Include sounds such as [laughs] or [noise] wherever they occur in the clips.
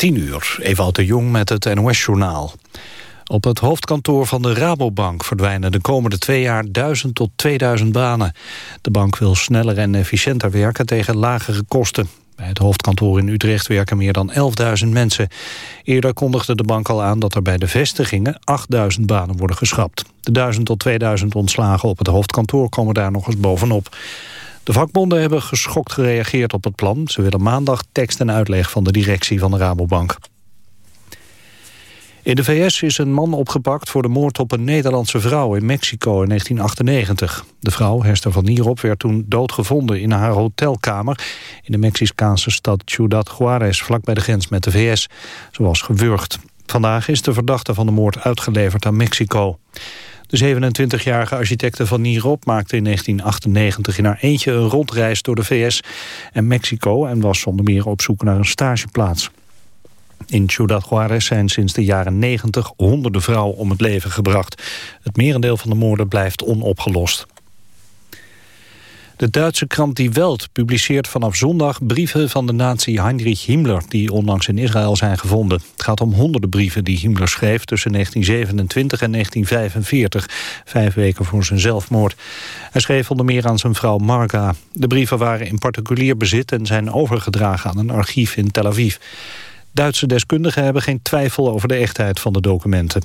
10 uur, Ewout de Jong met het NOS-journaal. Op het hoofdkantoor van de Rabobank verdwijnen de komende twee jaar 1000 tot 2000 banen. De bank wil sneller en efficiënter werken tegen lagere kosten. Bij het hoofdkantoor in Utrecht werken meer dan 11.000 mensen. Eerder kondigde de bank al aan dat er bij de vestigingen 8.000 banen worden geschrapt. De 1000 tot 2000 ontslagen op het hoofdkantoor komen daar nog eens bovenop. De vakbonden hebben geschokt gereageerd op het plan. Ze willen maandag tekst en uitleg van de directie van de Rabobank. In de VS is een man opgepakt voor de moord op een Nederlandse vrouw in Mexico in 1998. De vrouw, Hester van Nierop, werd toen doodgevonden in haar hotelkamer... in de Mexicaanse stad Ciudad Juarez, vlak bij de grens met de VS. Ze was gewurgd. Vandaag is de verdachte van de moord uitgeleverd aan Mexico. De 27-jarige architecte van Nierop maakte in 1998 in haar eentje een rondreis door de VS en Mexico... en was zonder meer op zoek naar een stageplaats. In Ciudad Juarez zijn sinds de jaren 90 honderden vrouwen om het leven gebracht. Het merendeel van de moorden blijft onopgelost. De Duitse krant Die Welt publiceert vanaf zondag brieven van de nazi Heinrich Himmler... die onlangs in Israël zijn gevonden. Het gaat om honderden brieven die Himmler schreef tussen 1927 en 1945... vijf weken voor zijn zelfmoord. Hij schreef onder meer aan zijn vrouw Marga. De brieven waren in particulier bezit en zijn overgedragen aan een archief in Tel Aviv. Duitse deskundigen hebben geen twijfel over de echtheid van de documenten.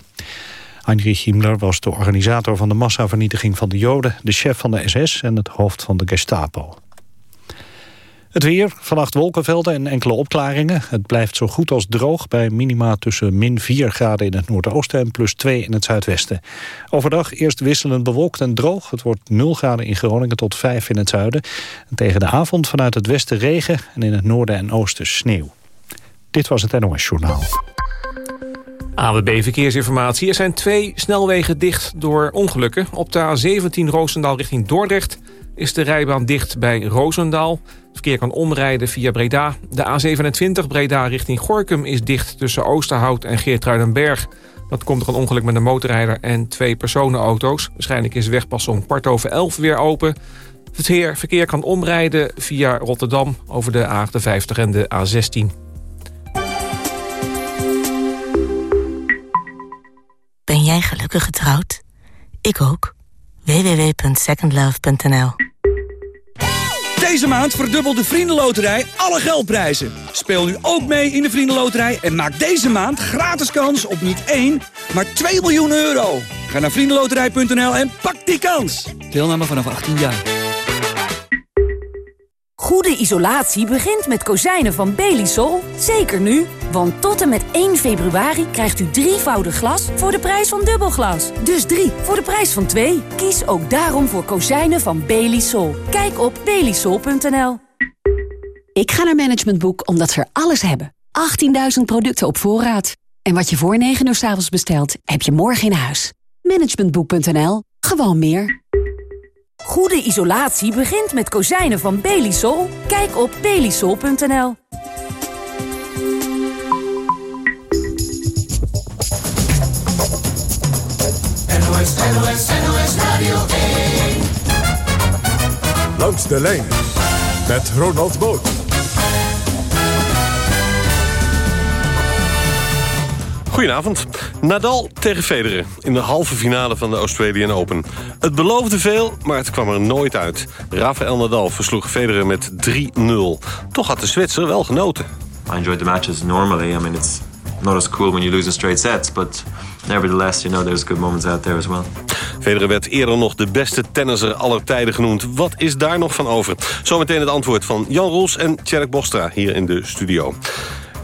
Heinrich Himmler was de organisator van de massavernietiging van de Joden... de chef van de SS en het hoofd van de Gestapo. Het weer, vannacht wolkenvelden en enkele opklaringen. Het blijft zo goed als droog bij minima tussen min 4 graden in het noordoosten... en plus 2 in het zuidwesten. Overdag eerst wisselend bewolkt en droog. Het wordt 0 graden in Groningen tot 5 in het zuiden. En tegen de avond vanuit het westen regen en in het noorden en oosten sneeuw. Dit was het NOS Journaal. AWB Verkeersinformatie. Er zijn twee snelwegen dicht door ongelukken. Op de A17 Roosendaal richting Dordrecht is de rijbaan dicht bij Roosendaal. Het verkeer kan omrijden via Breda. De A27 Breda richting Gorkum is dicht tussen Oosterhout en Geertruidenberg. Dat komt door een ongeluk met een motorrijder en twee personenauto's. Waarschijnlijk is de weg pas om kwart over elf weer open. Het verkeer kan omrijden via Rotterdam over de A58 en de A16. Ben jij gelukkig getrouwd? Ik ook. www.secondlove.nl Deze maand verdubbelt de Vriendenloterij alle geldprijzen. Speel nu ook mee in de Vriendenloterij en maak deze maand gratis kans op niet 1, maar 2 miljoen euro. Ga naar vriendenloterij.nl en pak die kans. Deelname vanaf 18 jaar. Goede isolatie begint met kozijnen van Belisol. Zeker nu, want tot en met 1 februari krijgt u drievoudig glas voor de prijs van dubbelglas. Dus drie voor de prijs van twee. Kies ook daarom voor kozijnen van Belisol. Kijk op belisol.nl. Ik ga naar Management Boek omdat ze er alles hebben. 18.000 producten op voorraad. En wat je voor 9 uur s avonds bestelt, heb je morgen in huis. Managementboek.nl. Gewoon meer. Goede isolatie begint met kozijnen van Belisol. Kijk op belisol.nl. NOS, NOS, NOS Radio 1. Langs de lijn met Ronald Boot. Goedenavond. Nadal tegen Federer in de halve finale van de Australian Open. Het beloofde veel, maar het kwam er nooit uit. Rafael Nadal versloeg Federer met 3-0. Toch had de Zwitser wel genoten. I enjoyed the matches normally. I mean, it's not as cool when you lose in straight sets, but nevertheless, you know, there's good moments out there as well. Federer werd eerder nog de beste tennisser aller tijden genoemd. Wat is daar nog van over? Zometeen het antwoord van Jan Roels en Tjerk Bostra hier in de studio.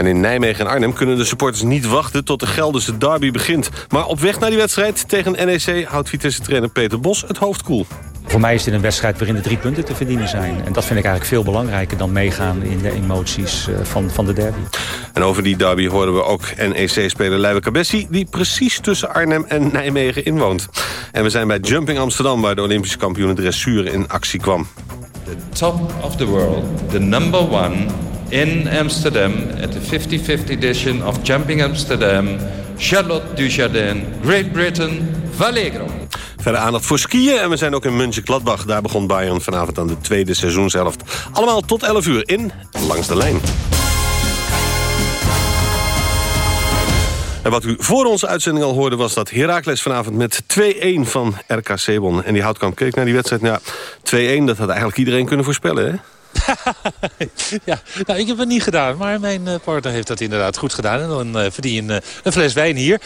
En in Nijmegen en Arnhem kunnen de supporters niet wachten tot de Gelderse derby begint. Maar op weg naar die wedstrijd tegen NEC houdt Vitesse-trainer Peter Bos het hoofd koel. Voor mij is dit een wedstrijd waarin de drie punten te verdienen zijn. En dat vind ik eigenlijk veel belangrijker dan meegaan in de emoties eh, van, van de derby. En over die derby horen we ook NEC-speler Leibe Cabessi... die precies tussen Arnhem en Nijmegen inwoont. En we zijn bij Jumping Amsterdam... waar de Olympische kampioen dressuur in actie kwam. The top of the world, the number one in Amsterdam... at the 55th edition of Jumping Amsterdam... Charlotte Dujardin, Great Britain, Vallegro. Verder aandacht voor skiën en we zijn ook in München-Gladbach. Daar begon Bayern vanavond aan de tweede seizoenshelft. Allemaal tot 11 uur in Langs de Lijn. En wat u voor onze uitzending al hoorde... was dat Heracles vanavond met 2-1 van RKC won. En die Houtkamp keek naar die wedstrijd. Nou, 2-1, dat had eigenlijk iedereen kunnen voorspellen, hè? [laughs] ja, nou, ik heb het niet gedaan. Maar mijn uh, partner heeft dat inderdaad goed gedaan. En dan uh, verdien je een, een, fles wijn hier.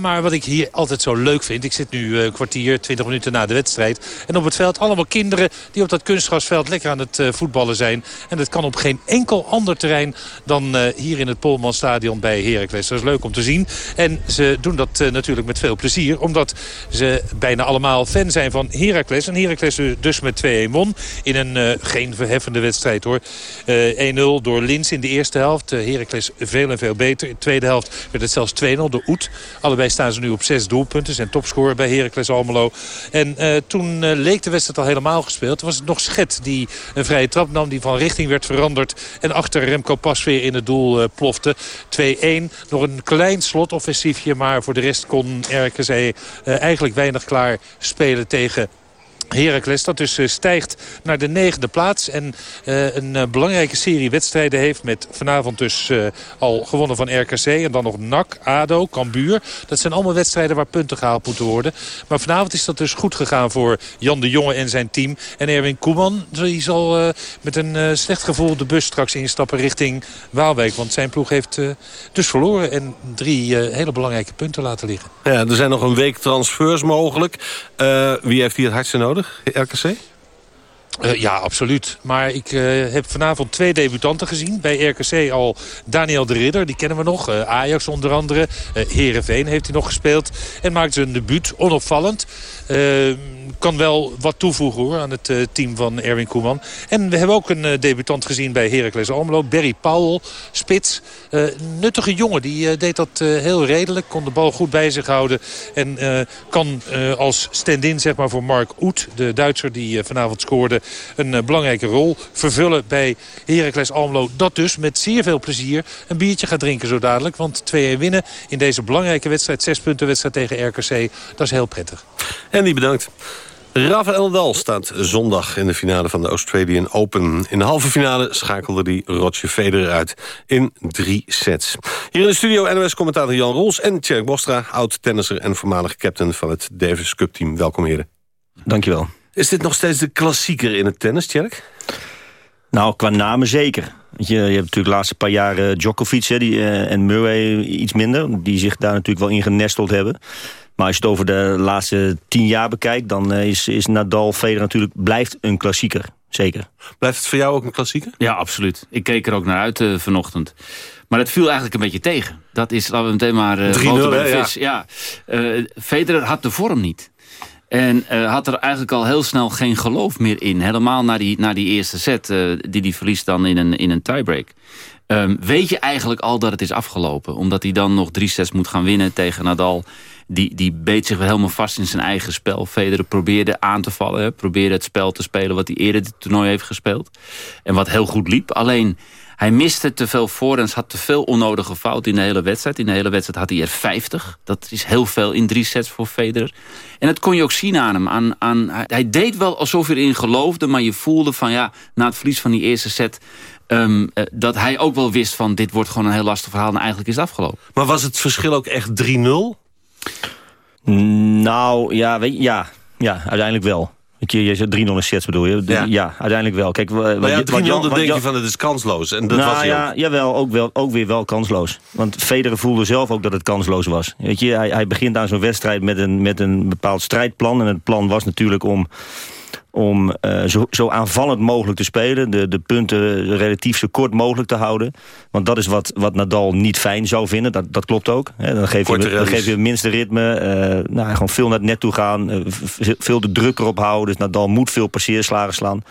Maar wat ik hier altijd zo leuk vind... Ik zit nu een kwartier, 20 minuten na de wedstrijd. En op het veld allemaal kinderen die op dat kunstgrasveld lekker aan het voetballen zijn. En dat kan op geen enkel ander terrein dan hier in het Polmanstadion bij Heracles. Dat is leuk om te zien. En ze doen dat natuurlijk met veel plezier. Omdat ze bijna allemaal fan zijn van Heracles. En Heracles dus met 2-1 won. In een geen verheffende wedstrijd hoor. Uh, eh, 1-0 door Lins in de eerste helft. Uh, Heracles veel en veel beter. In de tweede helft werd het zelfs 2-0 door Oet. Allebei staan ze nu op zes doelpunten. Zijn topscorer bij Heracles Almelo. En uh, toen leek de wedstrijd al helemaal gespeeld. Toen was het nog Schet die een vrije trap nam. Die van richting werd veranderd. En achter Remco Pas weer in het doel plofte. 2-1. Nog een klein slotoffensiefje. Maar voor de rest kon RKC eigenlijk weinig klaar spelen tegen Heracles dat dus eh, stijgt naar de negende plaats. En uh, een uh, belangrijke serie wedstrijden heeft met vanavond dus al gewonnen van RKC. En dan nog NAC, ADO, Cambuur. Dat zijn allemaal wedstrijden waar punten gehaald moeten worden. Maar vanavond is dat dus goed gegaan voor Jan de Jonge en zijn team. En Erwin Koeman die zal met een slecht gevoel de bus straks instappen richting Waalwijk. Want zijn ploeg heeft dus verloren en drie hele belangrijke punten laten liggen. Ja, er zijn nog een week transfers mogelijk. wie heeft hier het hardste nodig? RKC? Uh, ja, absoluut. Maar ik uh, heb vanavond twee debutanten gezien. Bij RKC al Daniel de Ridder, die kennen we nog. Uh, Ajax onder andere. Herenveen heeft hij nog gespeeld. En maakt zijn debuut onopvallend kan wel wat toevoegen hoor, aan het uh, team van Erwin Koeman. En we hebben ook een uh, debutant gezien bij Heracles Almelo. Barry Powell, spits. Uh, nuttige jongen, die deed dat heel redelijk. Kon de bal goed bij zich houden. En kan als stand-in zeg maar, voor Mark Oet, de Duitser die vanavond scoorde... een belangrijke rol vervullen bij Heracles Almelo. Dat dus met zeer veel plezier een biertje gaat drinken zo dadelijk. Want 2-1 winnen in deze belangrijke wedstrijd, zes punten wedstrijd tegen RKC, dat is heel prettig. En die bedankt. Rafael Nadal staat zondag in de finale van de Australian Open. In de halve finale schakelde hij Roger Federer uit in drie sets. Hier in de studio NOS-commentator Jan Roels en Tjerk Bostra... oud-tennisser en voormalig captain van het Davis Cup-team. Welkom heren. Dankjewel. Is dit nog steeds de klassieker in het tennis, Tjerk? Nou, qua namen zeker. Je, je hebt natuurlijk de laatste paar jaren Djokovic hè, die, uh, en Murray iets minder... die zich daar natuurlijk wel in genesteld hebben. Maar als je het over de laatste tien jaar bekijkt... dan eh, is, is Nadal Federer natuurlijk blijft een klassieker. Zeker. Blijft het voor jou ook een klassieker? Ja, absoluut. Ik keek er ook naar uit uh, vanochtend. Maar het viel eigenlijk een beetje tegen. Dat is, laten we meteen maar... Uh, 3 bij de vis. Ja. ja. Uh, Federer had de vorm niet. En uh, had er eigenlijk al heel snel geen geloof meer in. Helemaal na die, na die eerste set, uh, die hij verliest dan in een, in een tiebreak. Um, weet je eigenlijk al dat het is afgelopen. Omdat hij dan nog drie sets moet gaan winnen tegen Nadal die, die beet zich wel helemaal vast in zijn eigen spel. Federer probeerde aan te vallen, probeerde het spel te spelen... wat hij eerder dit toernooi heeft gespeeld. En wat heel goed liep. Alleen, hij miste te veel voorhands, had te veel onnodige fouten in de hele wedstrijd. In de hele wedstrijd had hij er 50. Dat is heel veel in drie sets voor Federer. En dat kon je ook zien aan hem. Aan, aan, hij deed wel alsof hij erin geloofde, maar je voelde van ja, na het verlies van die eerste set... Um, dat hij ook wel wist van dit wordt gewoon een heel lastig verhaal... en eigenlijk is het afgelopen. Maar was het verschil ook echt 3-0? Nou, ja, weet je, ja, ja, uiteindelijk wel. Je, je zegt 3-0 sets bedoel je? Ja. ja. uiteindelijk wel. Kijk, maar ja, 3-0 dan denk je van het is kansloos. En dat nou, was ja, ook. Jawel, ook, wel, ook weer wel kansloos. Want Federer voelde zelf ook dat het kansloos was. Weet je, hij, hij begint aan zo'n wedstrijd met een, met een bepaald strijdplan. En het plan was natuurlijk om om uh, zo, zo, aanvallend mogelijk te spelen. De, de punten relatief zo kort mogelijk te houden. Want dat is wat, wat Nadal niet fijn zou vinden. Dat, dat klopt ook. Hè. Dan, geef je, dan geef je het minste ritme. Uh, nou, gewoon veel naar het net toe gaan. Uh, veel de druk erop houden. Dus Nadal moet veel passeerslagen slaan.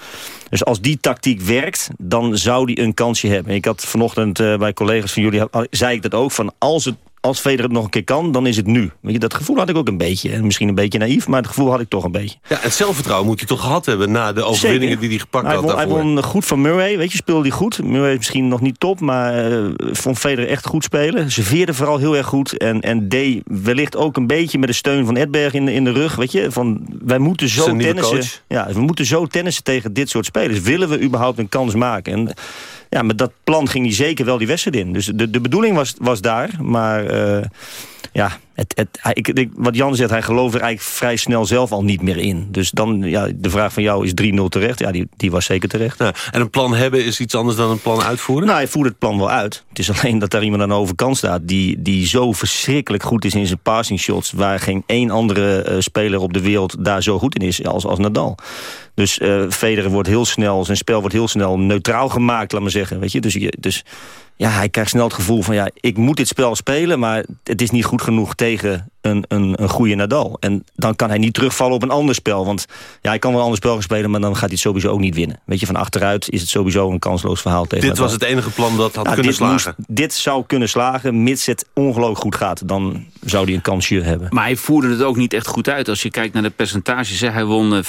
Dus als die tactiek werkt, dan zou die een kansje hebben. Ik had vanochtend bij collega's van jullie... zei ik dat ook, van als het als Federer het nog een keer kan, dan is het nu. Weet je, dat gevoel had ik ook een beetje. En misschien een beetje naïef, maar het gevoel had ik toch een beetje. Ja, het zelfvertrouwen moet hij toch gehad hebben... na de overwinningen die hij gepakt hij had Hij won goed van Murray, weet je, speelde hij goed. Murray is misschien nog niet top, maar uh, vond Federer echt goed spelen. Serveerde vooral heel erg goed. En, en deed wellicht ook een beetje met de steun van Edberg in de, in de rug. Weet je, van wij moeten zo tennissen. Ja, we moeten zo tennissen tegen dit soort spelers. Willen we überhaupt een kans maken? En ja, met dat plan ging hij zeker wel die wedstrijd in. Dus de, de bedoeling was, was daar, maar... Uh, ja, het, het, ik, wat Jan zegt, hij gelooft er eigenlijk vrij snel zelf al niet meer in. Dus dan, ja, de vraag van jou is 3-0 terecht. Ja, die, die was zeker terecht. Ja, en een plan hebben is iets anders dan een plan uitvoeren? Nou, hij voert het plan wel uit. Het is alleen dat daar iemand aan de overkant staat... die, die zo verschrikkelijk goed is in zijn passing shots... waar geen één andere uh, speler op de wereld daar zo goed in is als, als Nadal. Dus uh, Federer wordt heel snel, zijn spel wordt heel snel neutraal gemaakt, laat maar zeggen. Weet je? Dus, dus ja, hij krijgt snel het gevoel van... ja, ik moet dit spel spelen, maar het is niet goed genoeg tegen een, een, een goede Nadal. En dan kan hij niet terugvallen op een ander spel. Want ja, hij kan wel een ander spel gaan spelen... maar dan gaat hij het sowieso ook niet winnen. Weet je, van achteruit is het sowieso een kansloos verhaal tegen Dit was het enige plan dat had nou, kunnen dit slagen? dit zou kunnen slagen, mits het ongelooflijk goed gaat. Dan zou hij een kansje hebben. Maar hij voerde het ook niet echt goed uit. Als je kijkt naar de percentages. Hij won 65%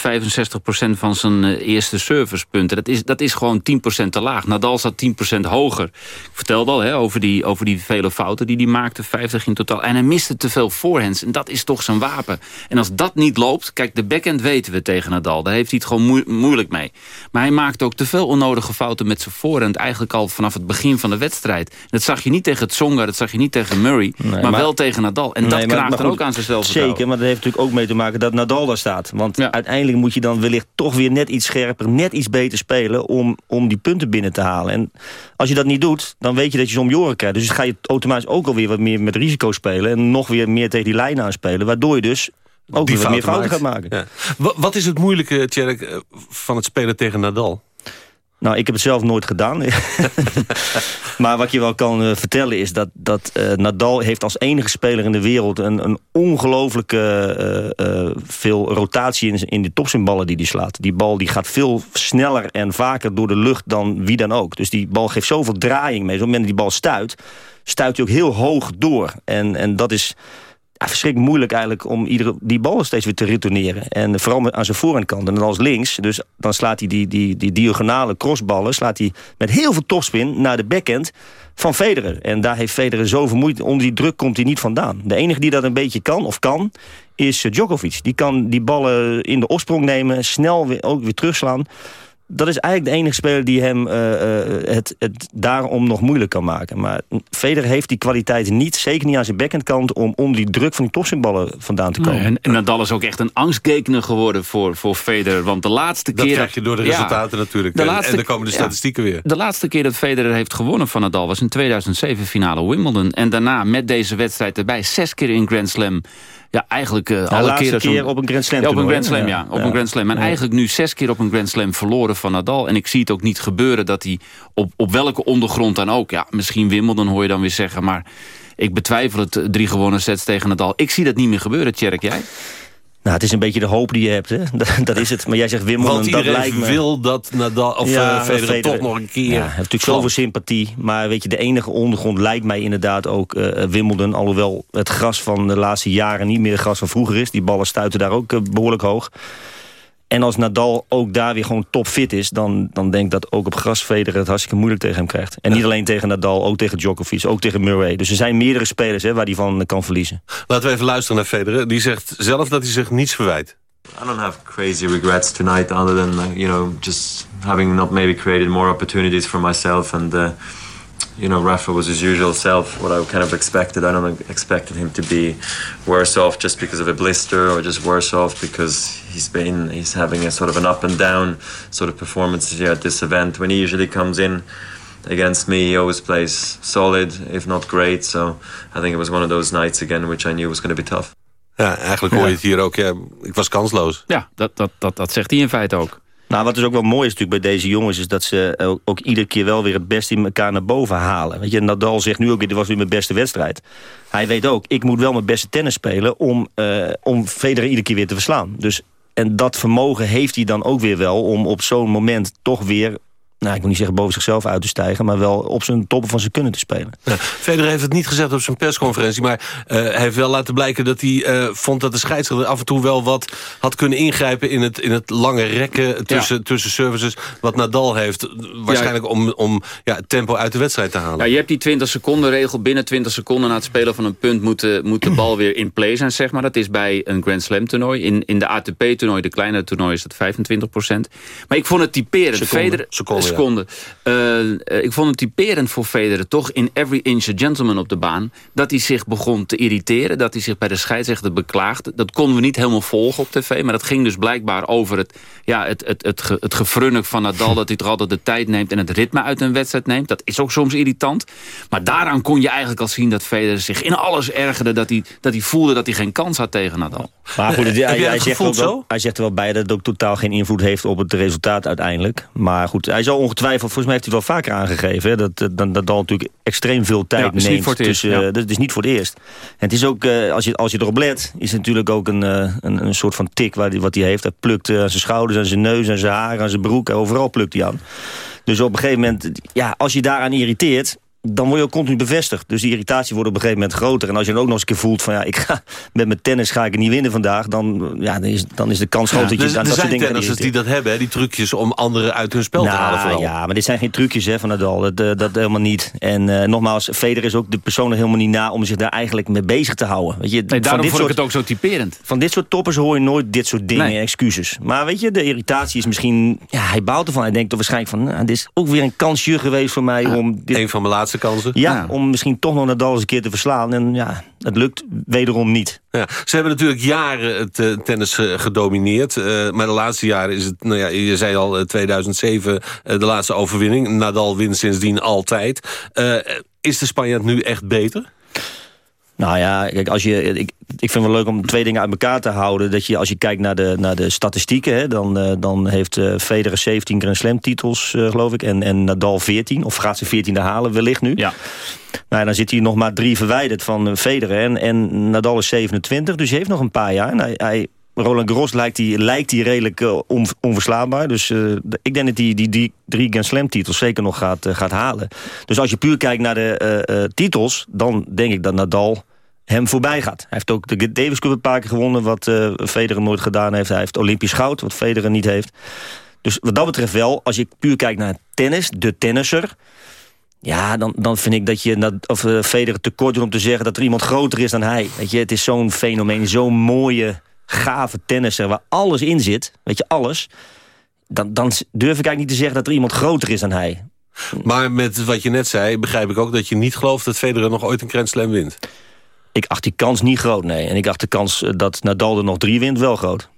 eh, van zijn eh, eerste servicepunten. Dat is, dat is gewoon 10% te laag. Nadal staat 10% hoger. Vertelde al hè, over, die, over die vele fouten die hij maakte. 50 in totaal. En hij miste te veel voorhands. En dat is toch zijn wapen. En als dat niet loopt... Kijk, de backhand weten we tegen Nadal. Daar heeft hij het gewoon moeilijk mee. Maar hij maakt ook te veel onnodige fouten met zijn voorhand. Eigenlijk al vanaf het begin van de wedstrijd. Dat zag je niet tegen Tsonga. Dat zag je niet tegen Murray. maar, wel tegen Nadal. En dat knaagt er ook aan zichzelf. Zeker, maar dat heeft natuurlijk ook mee te maken dat Nadal daar staat. Want uiteindelijk moet je dan wellicht toch weer net iets scherper... net iets beter spelen om, om die punten binnen te halen. En als je dat niet doet, dan weet je dat je ze om je oren krijgt. Dus ga je automatisch ook alweer wat meer met risico spelen... en nog weer meer tegen die lijn aanspelen. Waardoor je dus ook weer meer fouten gaat maken. Ja. Wat is het moeilijke, Tjerk, eh, van het spelen tegen Nadal? Nou, ik heb het zelf nooit gedaan. [laughs] [laughs] maar wat je wel kan uh, vertellen is dat, dat uh, Nadal heeft als enige speler in de wereld... een, een ongelooflijke uh, veel rotatie in, in de topsinballen die hij slaat. Die bal die gaat veel sneller en vaker door de lucht dan wie dan ook. Dus die bal geeft zoveel draaiing mee. Op het moment dat die bal stuit, stuit hij ook heel hoog door. En, en dat is ja, verschrikkelijk moeilijk eigenlijk om iedere, die bal steeds weer te retourneren. En vooral aan zijn voorhandkant. En dan als links, dus dan slaat hij die, die, die diagonale crossballen... slaat hij met heel veel topspin naar de backhand van Federer. En daar heeft Federer zoveel moeite. Onder die druk komt hij niet vandaan. De enige die dat een beetje kan, of kan, is Djokovic. Die kan die ballen in de oorsprong nemen, snel weer, ook weer terugslaan dat is eigenlijk de enige speler die hem uh, het, het daarom nog moeilijk kan maken. Maar Federer heeft die kwaliteit niet, zeker niet aan zijn backhandkant... om, om die druk van die topspinballen vandaan te komen. en, en, Nadal is ook echt een angstgekener geworden voor, voor Federer. Want de laatste keer... Dat krijg je door de resultaten natuurlijk. De en, laatste, en dan komen de statistieken weer. De laatste keer dat Federer heeft gewonnen van Nadal... was in 2007 finale Wimbledon. En daarna met deze wedstrijd erbij zes keer in Grand Slam ja, eigenlijk uh, alle keren... keer op een Grand Slam. Ja, op een Grand Slam, ja. Op een Grand Slam. En eigenlijk nu zes keer op een Grand Slam verloren van Nadal. En ik zie het ook niet gebeuren dat hij op, op welke ondergrond dan ook... ja, misschien Wimbledon hoor je dan weer zeggen... maar ik betwijfel het drie gewonnen sets tegen Nadal. Ik zie dat niet meer gebeuren, Tjerk, jij? Nou, het is een beetje de hoop die je hebt, hè? [laughs] Dat, is het. Maar jij zegt Wimbledon, dat lijkt me... wil dat Nadal, of ja, uh, Federer, toch nog een keer... Ja, heeft natuurlijk zoveel sympathie. Maar weet je, de enige ondergrond lijkt mij inderdaad ook uh, Wimbledon. Alhoewel het gras van de laatste jaren niet meer het gras van vroeger is. Die ballen stuiten daar ook uh, behoorlijk hoog. En als Nadal ook daar weer gewoon topfit is... dan, dan denk ik dat ook op gras Federer het hartstikke moeilijk tegen hem krijgt. En niet alleen tegen Nadal, ook tegen Djokovic, ook tegen Murray. Dus er zijn meerdere spelers hè, waar hij van kan verliezen. Laten we even luisteren naar Federer. Die zegt zelf dat hij zich niets verwijt. I don't have crazy regrets tonight other than, you know, just having not maybe created more opportunities for myself and... Uh, you know, Rafa was his usual self, what I kind of expected. I don't expect him to be worse off just because of a blister or just worse off because he's been, he's having a sort of an up and down sort of performance here at this event. When he usually comes in against me, he always plays solid, if not great. So I think it was one of those nights again, which I knew was going to be tough. Ja, eigenlijk hoor je het hier ook. Ja, ik was kansloos. Ja, dat, dat, dat, dat zegt hij in feite ook. Nou, wat dus ook wel mooi is natuurlijk bij deze jongens... is dat ze ook, ook iedere keer wel weer het beste in elkaar naar boven halen. Weet je, Nadal zegt nu ook weer, dit was nu mijn beste wedstrijd. Hij weet ook, ik moet wel mijn beste tennis spelen... om, uh, om Federer iedere keer weer te verslaan. Dus, en dat vermogen heeft hij dan ook weer wel... om op zo'n moment toch weer nou, ik wil niet zeggen boven zichzelf uit te stijgen... maar wel op zijn toppen van zijn kunnen te spelen. Ja, Federer heeft het niet gezegd op zijn persconferentie... maar uh, hij heeft wel laten blijken dat hij uh, vond dat de scheidsrechter... af en toe wel wat had kunnen ingrijpen in het, in het lange rekken tussen, tussen services... wat Nadal heeft, waarschijnlijk om, om ja, het tempo uit de wedstrijd te halen. Ja, je hebt die 20 seconden regel. Binnen 20 seconden na het spelen van een punt... moet de, moet de bal weer in play zijn, zeg maar. Dat is bij een Grand Slam toernooi. In, in de ATP-toernooi, de kleinere toernooi, is dat 25 procent. Maar ik vond het typerend. Seconde, Federer, seconde, seconden. Uh, ik vond het typerend voor Federer toch in Every Inch a Gentleman op de baan... dat hij zich begon te irriteren, dat hij zich bij de scheidsrechter beklaagde. Dat konden we niet helemaal volgen op tv, maar dat ging dus blijkbaar over het, ja, het, het, het, het, gefrunnik van Nadal... dat hij toch altijd de tijd neemt en het ritme uit een wedstrijd neemt. Dat is ook soms irritant. Maar daaraan kon je eigenlijk al zien dat Federer zich in alles ergerde... dat hij, dat hij voelde dat hij geen kans had tegen Nadal. Maar goed, hij, hij, zegt wel, hij zegt er wel bij dat het ook totaal geen invloed heeft op het resultaat uiteindelijk. Maar goed, hij zal ongetwijfeld, volgens mij heeft hij het wel vaker aangegeven... Hè, dat, dat, dat natuurlijk extreem veel tijd ja, neemt. Niet tussen, ja. Dat is niet voor het eerst. En het is ook, uh, als, je, als je erop let, is het natuurlijk ook een, uh, een, een soort van tik waar die, wat hij heeft. Hij plukt aan zijn schouders, aan zijn neus, aan zijn haar, aan zijn broek. Overal plukt hij aan. Dus op een gegeven moment, ja, als je daaraan irriteert dan word je ook continu bevestigd. Dus die irritatie wordt op een gegeven moment groter. En als je dan ook nog eens een keer voelt van ja, ik ga, [laughs] met mijn tennis ga ik niet winnen vandaag... dan, ja, dan, is, dan is de kans groot dat je dus, aan dat soort dingen tennissers die dat hebben, hè, die trucjes om anderen uit hun spel te nou, halen vooral. Ja, maar dit zijn geen trucjes hè, van Nadal. Dat, uh, dat helemaal niet. En uh, nogmaals, Federer is ook de persoon er helemaal niet na... om zich daar eigenlijk mee bezig te houden. Weet je, nee, daarom vond soort, ik het ook zo typerend. Van dit soort toppers hoor je nooit dit soort dingen nee. excuses. Maar weet je, de irritatie is misschien... Ja, hij bouwt ervan. Hij denkt toch waarschijnlijk van... Nou, dit is ook weer een kansje geweest voor mij ja, om... Dit... Een van mijn laatste kansen. Ja, ja om misschien toch nog Nadal eens een keer te verslaan. En ja, het lukt wederom niet. Ja, ze hebben natuurlijk jaren het uh, tennis uh, gedomineerd. Uh, maar de laatste jaren is het, nou ja, je zei al, 2007 de laatste overwinning. Nadal wint sindsdien altijd. is de Spanjaard nu echt beter? Nou ja, kijk, als je, ik, ik vind het wel leuk om twee dingen uit elkaar te houden. Dat je, als je kijkt naar de, naar de statistieken... Hè, dan, uh, dan heeft uh, Federer 17 Grand Slam titels, uh, geloof ik. En, en Nadal 14. Of gaat ze 14 halen wellicht nu. Ja. Nou, dan zit hij nog maar drie verwijderd van Federer. En, en Nadal is 27, dus hij heeft nog een paar jaar. En hij, hij Roland Garros lijkt hij lijkt die redelijk on, onverslaanbaar. Dus uh, ik denk dat hij die, die drie Grand Slam titels zeker nog gaat, uh, gaat halen. Dus als je puur kijkt naar de titels... dan denk ik dat Nadal hem voorbij gaat. Hij heeft ook de Davis Cup een paar keer gewonnen... wat Federer nooit gedaan heeft. Hij heeft Olympisch goud, wat Federer niet heeft. Dus wat dat betreft wel, als je puur kijkt naar tennis... de tennisser... Ja, dan, dan vind ik dat je of, uh, Federer tekort doet om te zeggen... dat er iemand groter is dan hij. Weet je, het is zo'n fenomeen, zo'n mooie gave tennisser waar alles in zit, weet je, alles... Dan, dan durf ik eigenlijk niet te zeggen dat er iemand groter is dan hij. Maar met wat je net zei, begrijp ik ook dat je niet gelooft... dat Federer nog ooit een Grand Slam wint. Ik acht die kans niet groot, nee. En ik acht de kans dat Nadal er nog drie wint wel groot.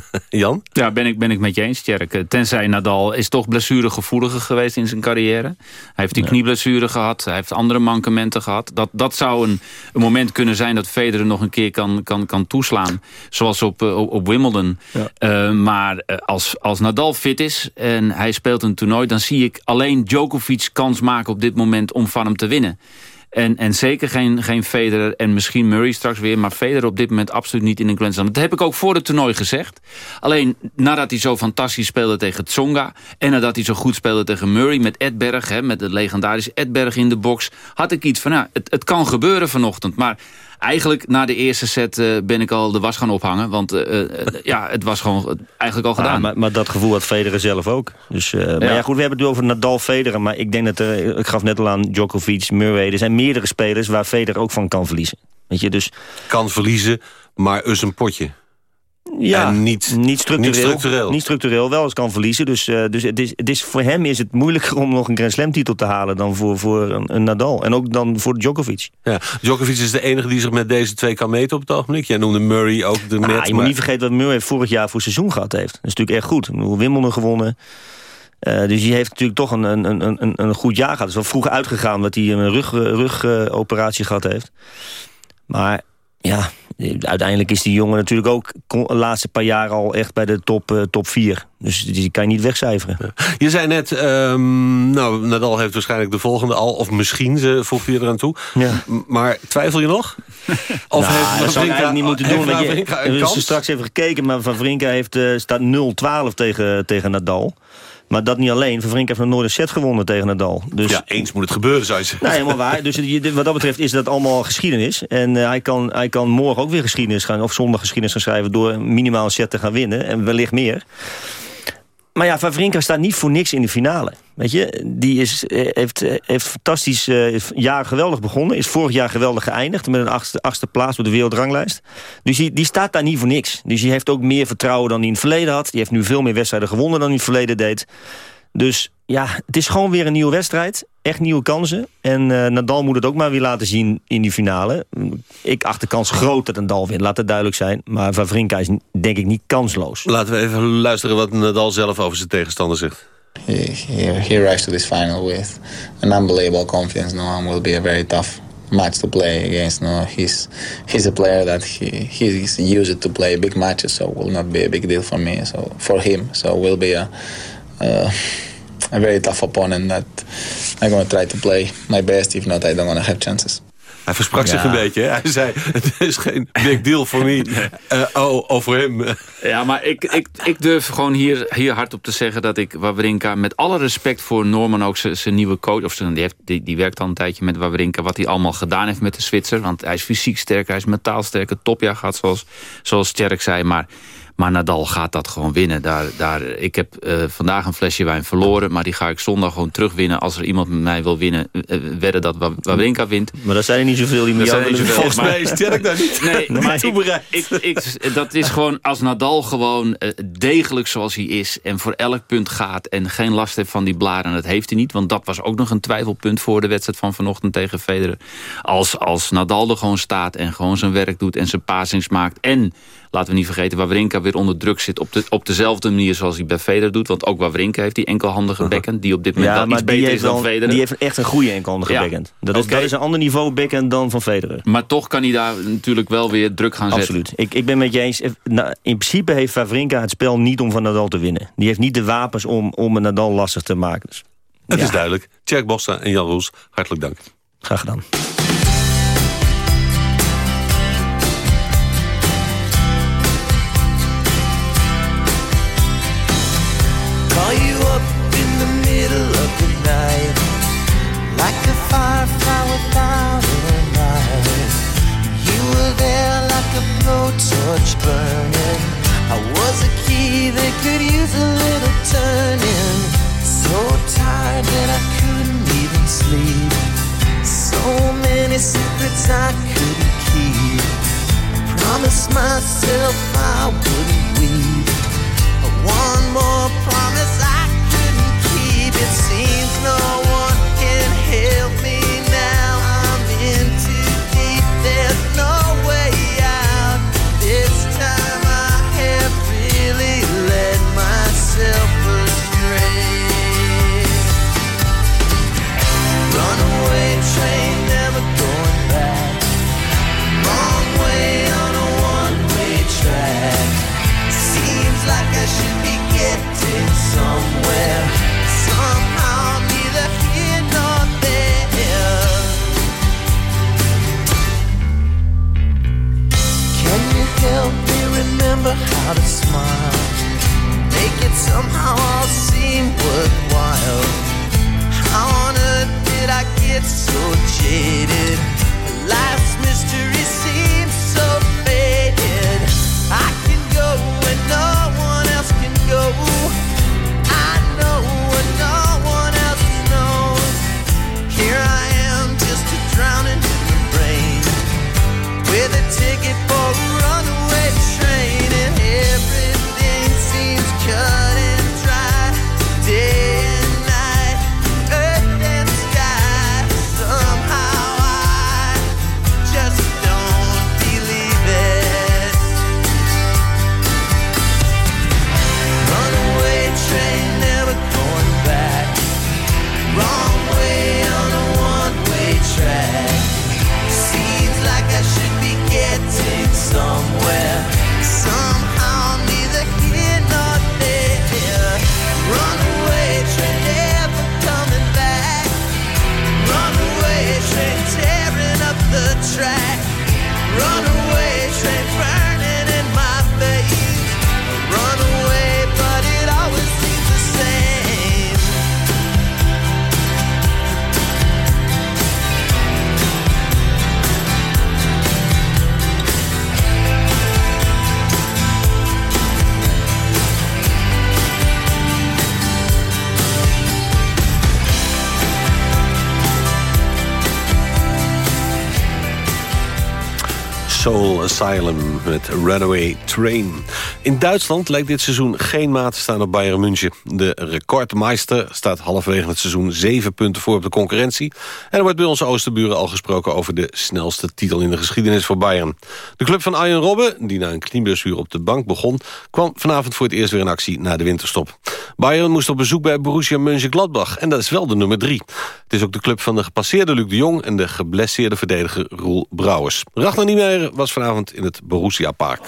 [laughs] Jan? Ja, ben ik, ben ik met je eens, Tjerk. Tenzij Nadal is toch blessuregevoeliger geweest in zijn carrière. Hij heeft die ja. knieblessure gehad. Hij heeft andere mankementen gehad. Dat, dat zou een, een moment kunnen zijn dat Federer nog een keer kan, kan, kan toeslaan. Zoals op, op, op Wimbledon. Ja. Uh, maar als, als Nadal fit is en hij speelt een toernooi... dan zie ik alleen Djokovic kans maken op dit moment om van hem te winnen. En, en zeker geen, geen Federer en misschien Murray straks weer. Maar Federer op dit moment absoluut niet in een Grand. Dat heb ik ook voor het toernooi gezegd. Alleen nadat hij zo fantastisch speelde tegen Tsonga... en nadat hij zo goed speelde tegen Murray met Edberg... Hè, met de legendarische Edberg in de box... had ik iets van, nou, het, het kan gebeuren vanochtend. Maar eigenlijk na de eerste set uh, ben ik al de was gaan ophangen. Want uh, uh, ja, het was gewoon eigenlijk al gedaan. Ah, maar, maar, dat gevoel had Federer zelf ook. Dus, ja. Maar ja, goed, we hebben het over Nadal, Federer. Maar ik denk dat er, ik gaf net al aan Djokovic, Murray. Er zijn meerdere spelers waar Federer ook van kan verliezen. Weet je, dus... Kan verliezen, maar is een potje. Ja, en niet, niet, structureel, niet structureel. Niet structureel, wel eens kan verliezen. Dus, uh, dus, het is, het is, voor hem is het moeilijker [laughs] om nog een Grand Slam titel te halen... dan voor, voor een, een, Nadal. En ook dan voor Djokovic. Ja, Djokovic is de enige die zich met deze twee kan meten op het ogenblik. Jij noemde Murray ook de nou, net. Je moet niet vergeten wat Murray vorig jaar voor seizoen gehad heeft. Dat is natuurlijk echt goed. Wimbledon gewonnen. Uh, dus die heeft natuurlijk toch een, een, een, een goed jaar gehad. Het is wel vroeg uitgegaan dat hij een rugoperatie rug, uh, gehad heeft. Maar ja, uiteindelijk is die jongen natuurlijk ook de laatste paar jaar al echt bij de top, uh, top 4. Dus die kan je niet wegcijferen. Je zei net, um, nou, Nadal heeft waarschijnlijk de volgende al. Of misschien, ze voegde je eraan toe. Ja. Maar twijfel je nog? [laughs] Of nou, heeft dat zou eigenlijk niet moeten doen. Want je, we hebben straks even gekeken, maar Van Vrinka heeft, uh, staat 0-12 tegen, tegen Nadal. Maar dat niet alleen. Van Vrink heeft nog nooit een set gewonnen tegen Nadal. Dus, ja, eens moet het gebeuren, zou je zeggen. Nee, helemaal waar. Dus wat dat betreft is dat allemaal geschiedenis. En uh, hij, kan, hij kan morgen ook weer geschiedenis gaan... of zondag geschiedenis gaan schrijven... door minimaal een set te gaan winnen. En wellicht meer. Maar ja, Vavrinka staat niet voor niks in de finale. Weet je, die is, heeft, heeft fantastisch uh, jaar geweldig begonnen. Is vorig jaar geweldig geëindigd met een achtste, achtste plaats op de wereldranglijst. Dus die, die staat daar niet voor niks. Dus die heeft ook meer vertrouwen dan hij in het verleden had. Die heeft nu veel meer wedstrijden gewonnen dan hij in het verleden deed. Dus ja, het is gewoon weer een nieuwe wedstrijd. Echt nieuwe kansen. En uh, Nadal moet het ook maar weer laten zien in die finale. Ik acht de kans groot dat Nadal wint, laat het duidelijk zijn. Maar Wawrinka is denk ik niet kansloos. Laten we even luisteren wat Nadal zelf over zijn tegenstander zegt. He, he, he arrives to this final with an unbelievable confidence. No, will be a very tough match to play against. No, he's he's a player that he he's used to play big matches, so will not be a big deal for me. So for him, so will be a. Uh, a very tough opponent that I'm going to try to play my best. If not, I don't want to have chances. Hij versprak zich een beetje. Hij zei, het is geen big deal voor me. Uh, [laughs] oh, over hem. Ja, maar ik, ik, ik durf gewoon hier, hier hardop te zeggen... dat ik Wawrinka met alle respect voor Norman ook zijn nieuwe coach... of die, heeft, die, die werkt al een tijdje met Wawrinka... wat hij allemaal gedaan heeft met de Zwitser. Want hij is fysiek sterk, hij is mentaal sterk. Een topjaar gehad, zoals, zoals Sterk zei. Maar maar Nadal gaat dat gewoon winnen. Daar, daar, ik heb uh, vandaag een flesje wijn verloren... maar die ga ik zondag gewoon terugwinnen. Als er iemand met mij wil winnen, uh, wedden dat Wawrinka wint. Maar dat zijn er niet zoveel die met jou willen Volgens mij is Tjerk daar niet [laughs] nee, maar ik, ik, ik, Dat is gewoon als Nadal gewoon uh, degelijk zoals hij is... en voor elk punt gaat en geen last heeft van die blaren. Dat heeft hij niet, want dat was ook nog een twijfelpunt... voor de wedstrijd van vanochtend tegen Federer. Als, als Nadal er gewoon staat en gewoon zijn werk doet... en zijn pasings maakt en Laten we niet vergeten, Wawrinka weer onder druk zit... op, de, op dezelfde manier zoals hij bij Federer doet. Want ook Wawrinka heeft die enkelhandige backhand... die op dit moment ja, iets beter is dan Federer. Die heeft echt een goede enkelhandige ja. backhand. Dat is, dat is een ander niveau backhand dan van Federer. Maar toch kan hij daar natuurlijk wel weer druk gaan zetten. Absoluut. Ik, ik ben met je eens. Nou, in principe heeft Wawrinka het spel niet om van Nadal te winnen. Die heeft niet de wapens om, om een Nadal lastig te maken. Dus, het is duidelijk. Tjerk Bossa en Jan Roes, hartelijk dank. Graag gedaan. Sleep. So many secrets I couldn't keep. Promised myself I wouldn't weep. One more promise I couldn't keep. It seems no Asylum met Runaway Train. In Duitsland lijkt dit seizoen geen maat te staan op Bayern München. De recordmeister staat halverwege het seizoen zeven punten voor op de concurrentie. En er wordt bij onze oosterburen al gesproken over de snelste titel in de geschiedenis voor Bayern. De club van Arjen Robben, die na een knieblessure op de bank begon... kwam vanavond voor het eerst weer in actie na de winterstop. Bayern moest op bezoek bij Borussia Mönchengladbach en dat is wel de nummer drie. Het is ook de club van de gepasseerde Luc de Jong... en de geblesseerde verdediger Roel Brouwers. Ragnar Niemeyer was vanavond in het Borussia Park.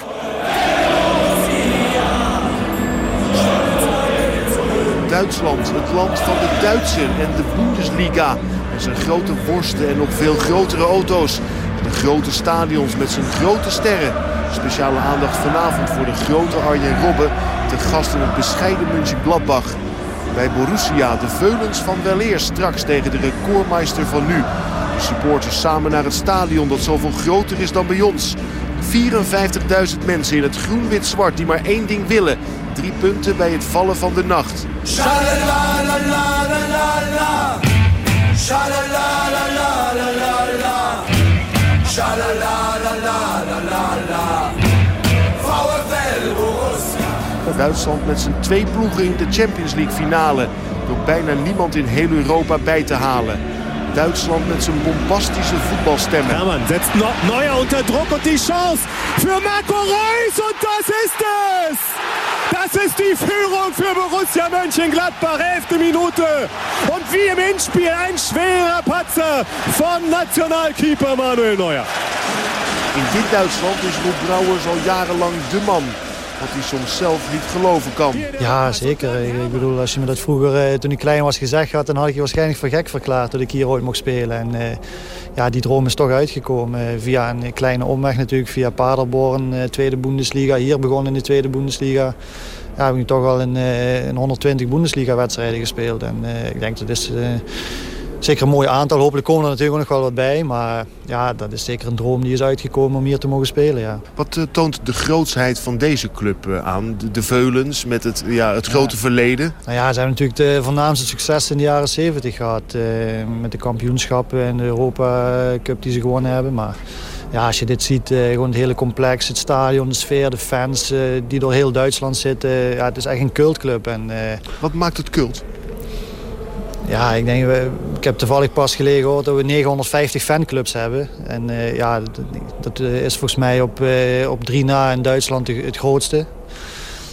Duitsland, het land van de Duitser en de Bundesliga. En zijn grote worsten en nog veel grotere auto's. De grote stadions met zijn grote sterren. Speciale aandacht vanavond voor de grote Arjen Robben. Te gast in het bescheiden München-Gladbach. Bij Borussia de veulens van weleer straks tegen de recordmeister van nu. De supporters samen naar het stadion dat zoveel groter is dan bij ons. 54.000 mensen in het groen-wit-zwart die maar één ding willen. Drie punten bij het vallen van de nacht. Duitsland met zijn twee ploegen in de Champions League finale. Door bijna niemand in heel Europa bij te halen. Duitsland met zijn bombastische voetbalstemmen. Hermann setzt noch Neuer unter Druck und die Chance für Marco Reus und das ist es! Das ist die Führung für Borussia Mönchengladbach, elfte Minute. Und wie im Hinspiel ein schwerer Patzer von Nationalkeeper Manuel Neuer. In dit Duitsland is Rob Brouwers al jarenlang de man. Wat hij soms zelf niet geloven kan. Ja, zeker. Ik bedoel, als je me dat vroeger, eh, toen ik klein was, gezegd had... dan had ik je waarschijnlijk voor gek verklaard dat ik hier ooit mocht spelen. En uh, ja, die droom is toch uitgekomen. Uh, via een kleine omweg natuurlijk, via Paderborn, tweede Bundesliga. Hier begonnen in de tweede Bundesliga. Ja, heb ik toch al in, in 120 Bundesliga-wedstrijden gespeeld. En ik denk dat is zeker een mooi aantal. Hopelijk komen er natuurlijk nog wel wat bij. Maar ja, dat is zeker een droom die is uitgekomen om hier te mogen spelen. Ja. Wat uh, toont de grootsheid van deze club uh, aan? De, de, Veulens met het, ja, het grote verleden? Nou ja, ze hebben natuurlijk de voornaamste succes in de jaren 70 gehad. Uh, met de kampioenschappen en de Europa Cup die ze gewonnen hebben. Maar ja, als je dit ziet, gewoon het hele complex, het stadion, de sfeer, de fans die door heel Duitsland zitten. ja, het is echt een cultclub. En, Wat maakt het cult? Ja, ik denk, ik heb toevallig pas gelegen dat we 950 fanclubs hebben. En uh, ja, dat, dat, is volgens mij op, uh, op drie na in Duitsland het grootste.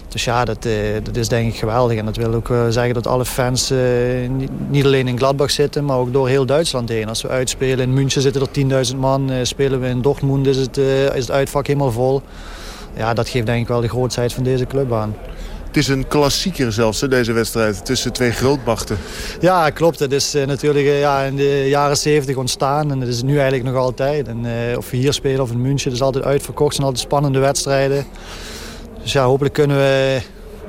Dus ja, dat, dat is denk ik geweldig. En dat wil ook zeggen dat alle fans niet alleen in Gladbach zitten, maar ook door heel Duitsland heen. Als we uitspelen in München zitten er 10.000 man. spelen we in Dortmund is het, is het uitvak helemaal vol. Ja, dat geeft denk ik wel de grootheid van deze club aan. Het is een klassieker zelfs, deze wedstrijd, tussen twee grootmachten. Ja, klopt. Het is uh, natuurlijk uh, ja, in de jaren 70 ontstaan en dat is nu eigenlijk nog altijd. En, uh, of we hier spelen of in München, het is altijd uitverkocht. Het zijn altijd spannende wedstrijden. Dus ja, hopelijk kunnen we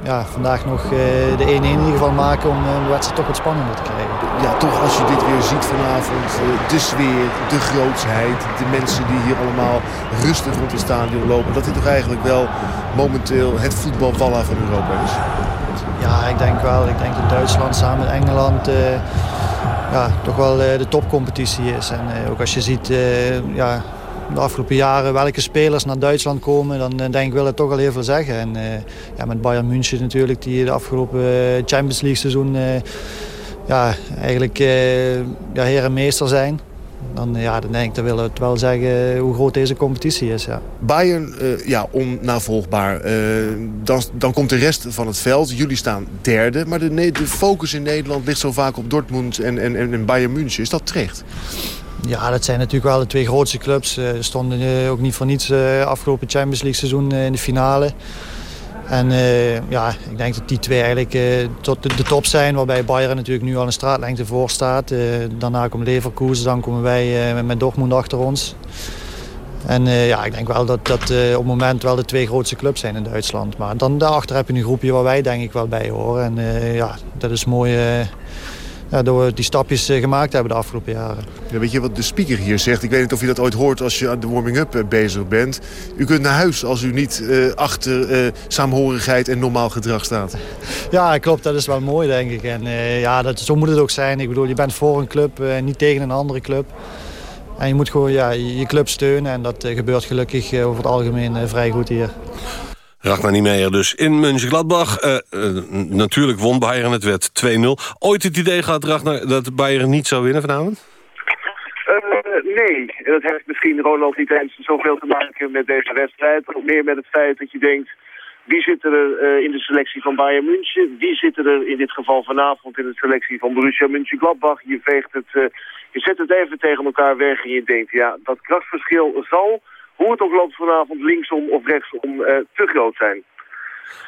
ja, vandaag nog de 1-1 in ieder geval maken om de wedstrijd toch wat spannender te krijgen. Ja, toch als je dit weer ziet vanavond, de sfeer, de grootsheid, de mensen die hier allemaal rustig rond het stadion lopen. Dat dit toch eigenlijk wel momenteel het voetbalwalla van Europa is. Ja, ik denk wel. Ik denk dat Duitsland samen met Engeland uh, ja, toch wel uh, de topcompetitie is. En ook als je ziet ja, de afgelopen jaren welke spelers naar Duitsland komen, dan denk ik wel het toch al heel veel zeggen. En ja, met Bayern München natuurlijk, die de afgelopen Champions League seizoen ja, eigenlijk ja, heer en meester zijn dan, ja, dan denk ik, dat wil het wel zeggen hoe groot deze competitie is. Ja. Bayern, uh, ja, onnavolgbaar. Uh, dan, dan komt de rest van het veld. Jullie staan derde, maar de, de focus in Nederland ligt zo vaak op Dortmund en, en, en Bayern München. Is dat terecht? Ja, dat zijn natuurlijk wel de twee grootste clubs. Ze stonden ook niet voor niets afgelopen Champions League seizoen in de finale. En uh, ja, ik denk dat die twee eigenlijk uh, tot de, top zijn. Waarbij Bayern natuurlijk nu al een straatlengte voor staat. Uh, daarna komt Leverkusen, dan komen wij met Dortmund achter ons. En ja, ik denk wel dat dat op het moment wel de twee grootste clubs zijn in Duitsland. Maar dan daarachter heb je een groepje waar wij denk ik wel bij horen. En ja, dat is mooi ja, door we die stapjes eh, gemaakt hebben de afgelopen jaren. Ja, weet je wat de speaker hier zegt? Ik weet niet of je dat ooit hoort als je aan de warming-up eh, bezig bent. U kunt naar huis als u niet uh, achter uh, saamhorigheid en normaal gedrag staat. [laughs] Ja, klopt. Dat is wel mooi, denk ik. En uh, ja, dat, zo moet het ook zijn. Ik bedoel, je bent voor een club, niet tegen een andere club. En je moet gewoon ja, je club steunen en dat gebeurt gelukkig over het algemeen vrij goed hier. Ragnar Niemeyer dus in Mönchengladbach. Uh, uh, natuurlijk won Bayern, het werd 2-0. Ooit het idee gehad, Ragnar, dat Bayern niet zou winnen vanavond? Uh, nee, dat heeft misschien Ronald niet eens zoveel te maken met deze wedstrijd. Maar meer met het feit dat je denkt... Wie zitten er in de selectie van Bayern München? Wie zitten er in dit geval vanavond in de selectie van Borussia Mönchengladbach? Je veegt het, je zet het even tegen elkaar weg en je denkt, ja, dat krachtverschil zal hoe het ook loopt vanavond, linksom of rechtsom, uh, te groot zijn.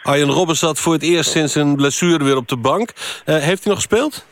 Arjen Robben zat voor het eerst sinds een blessure weer op de bank. Uh, heeft hij nog gespeeld?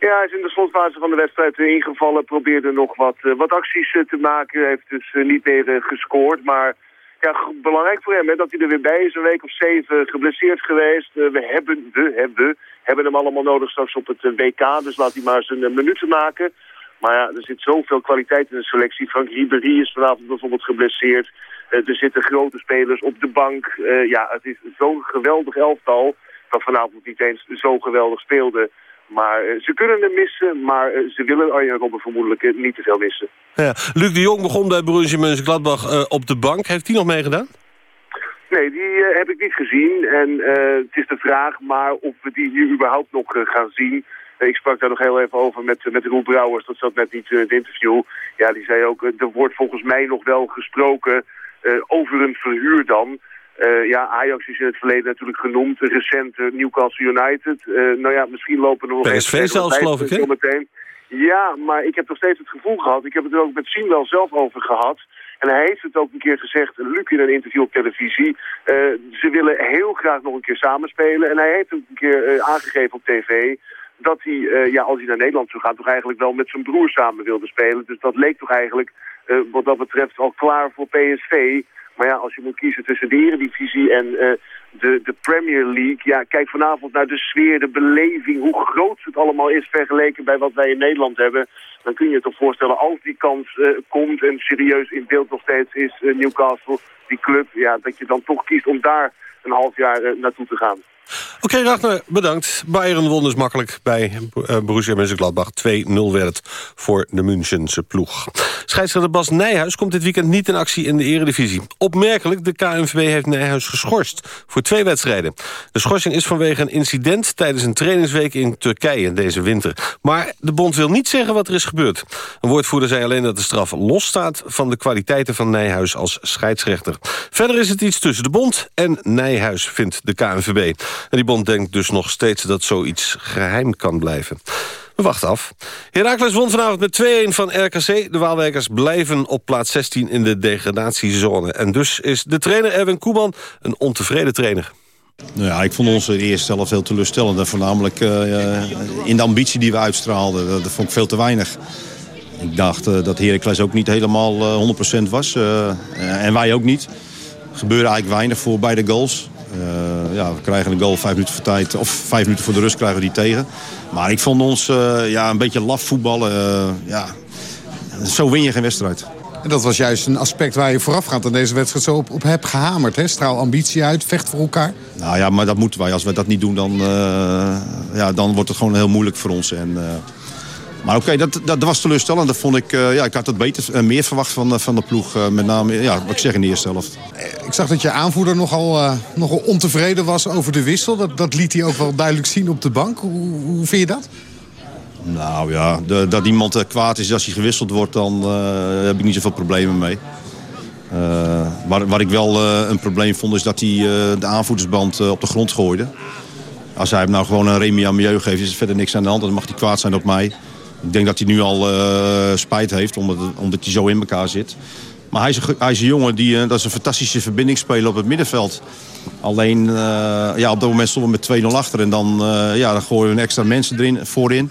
Ja, hij is in de slotfase van de wedstrijd ingevallen. Probeerde nog wat, uh, wat acties te maken. Heeft dus niet meer gescoord. Maar ja, belangrijk voor hem hè, dat hij er weer bij is. Een week of zeven geblesseerd geweest. we hebben, we hebben, hebben hem allemaal nodig straks op het WK. Dus laat hij maar zijn minuten maken. Maar ja, er zit zoveel kwaliteit in de selectie. Frank Ribéry is vanavond bijvoorbeeld geblesseerd. Uh, er zitten grote spelers op de bank. Uh, ja, het is zo'n geweldig elftal dat vanavond niet eens zo geweldig speelde. Maar uh, ze kunnen hem missen, maar ze willen Arjen Robben vermoedelijk niet te veel missen. Ja, Luc de Jong begon bij Borussia Mönchengladbach op de bank. Heeft hij nog meegedaan? Nee, die heb ik niet gezien. En het is de vraag maar of we die hier überhaupt nog gaan zien. Ik sprak daar nog heel even over met, met Roel Brouwers, dat zat net niet in het interview. Ja, die zei ook, er wordt volgens mij nog wel gesproken uh, over een verhuur dan. Uh, ja, Ajax is in het verleden natuurlijk genoemd, recent uh, Newcastle United. nou ja, misschien lopen er nog... PSV zelfs, geloof ik, hè? Meteen. Ja, maar ik heb nog steeds het gevoel gehad, ik heb het er ook met Sien wel zelf over gehad... En hij heeft het ook een keer gezegd, Luc in een interview op televisie. Ze willen heel graag nog een keer samenspelen. En hij heeft het een keer aangegeven op tv dat hij, uh, ja, als hij naar Nederland zou gaan, toch eigenlijk wel met zijn broer samen wilde spelen. Dus dat leek toch eigenlijk, uh, wat dat betreft, al klaar voor PSV. Maar ja, als je moet kiezen tussen de Eredivisie en uh, de, de Premier League... ja, kijk vanavond naar de sfeer, de beleving, hoe groot het allemaal is... vergeleken bij wat wij in Nederland hebben. Dan kun je je toch voorstellen, als die kans komt en serieus in beeld nog steeds is Newcastle, die club... ja, dat je dan toch kiest om daar een half jaar naartoe te gaan. Oké, okay, Ragnar, bedankt. Bayern won dus makkelijk bij uh, Borussia Mönchengladbach. 2-0 werd voor de Münchense ploeg. Scheidsrechter Bas Nijhuis komt dit weekend niet in actie in de eredivisie. Opmerkelijk, de KNVB heeft Nijhuis geschorst voor twee wedstrijden. De schorsing is vanwege een incident tijdens een trainingsweek in Turkije deze winter. Maar de bond wil niet zeggen wat er is gebeurd. Een woordvoerder zei alleen dat de straf losstaat van de kwaliteiten van Nijhuis als scheidsrechter. Verder is het iets tussen de bond en Nijhuis, vindt de KNVB. En die bond denkt dus nog steeds dat zoiets geheim kan blijven. We wachten af. Heracles won vanavond met 2-1 van RKC. De Waalwijkers blijven op plaats 16 in de degradatiezone. En dus is de trainer Erwin Koeman een ontevreden trainer. Nou ja, ik vond onze eerste helft heel teleurstellend. En voornamelijk uh, in de ambitie die we uitstraalden. Dat, vond ik veel te weinig. Ik dacht uh, dat Heracles ook niet helemaal uh, 100% was. en wij ook niet. Er gebeurde eigenlijk weinig voor beide goals. Uh, ja, we krijgen een goal vijf minuten voor tijd. Of vijf minuten voor de rust krijgen we die tegen. Maar ik vond ons uh, ja, een beetje laf voetballen. Uh, ja, zo win je geen wedstrijd. En dat was juist een aspect waar je voorafgaand aan deze wedstrijd zo op, op hebt gehamerd. Hè? Straal ambitie uit, vecht voor elkaar. Nou ja, maar dat moeten wij. Als we dat niet doen, dan, ja, dan wordt het gewoon heel moeilijk voor ons. En, maar oké, dat, dat was teleurstellend. Dat vond ik, uh, ja, ik had het beter, uh, meer verwacht van, uh, van de ploeg. met name, ja, wat ik zeg in de eerste helft. Ik zag dat je aanvoerder nogal, nogal ontevreden was over de wissel. Dat, dat liet hij ook wel duidelijk zien op de bank. Hoe, hoe vind je dat? Nou ja, de, dat iemand kwaad is als hij gewisseld wordt, dan heb ik niet zoveel problemen mee. waar, waar ik wel een probleem vond, is dat hij de aanvoerdersband op de grond gooide. Als hij hem nou gewoon een Remy Amieux geeft, is er verder niks aan de hand. Dan mag hij kwaad zijn op mij. Ik denk dat hij nu al uh, spijt heeft, omdat, omdat hij zo in elkaar zit. Maar hij is een, hij is een jongen, die, uh, dat is een fantastische verbindingsspeler op het middenveld. Alleen, uh, ja, op dat moment stonden we met 2-0 achter. En dan, ja, dan gooien we een extra mensen erin, voorin.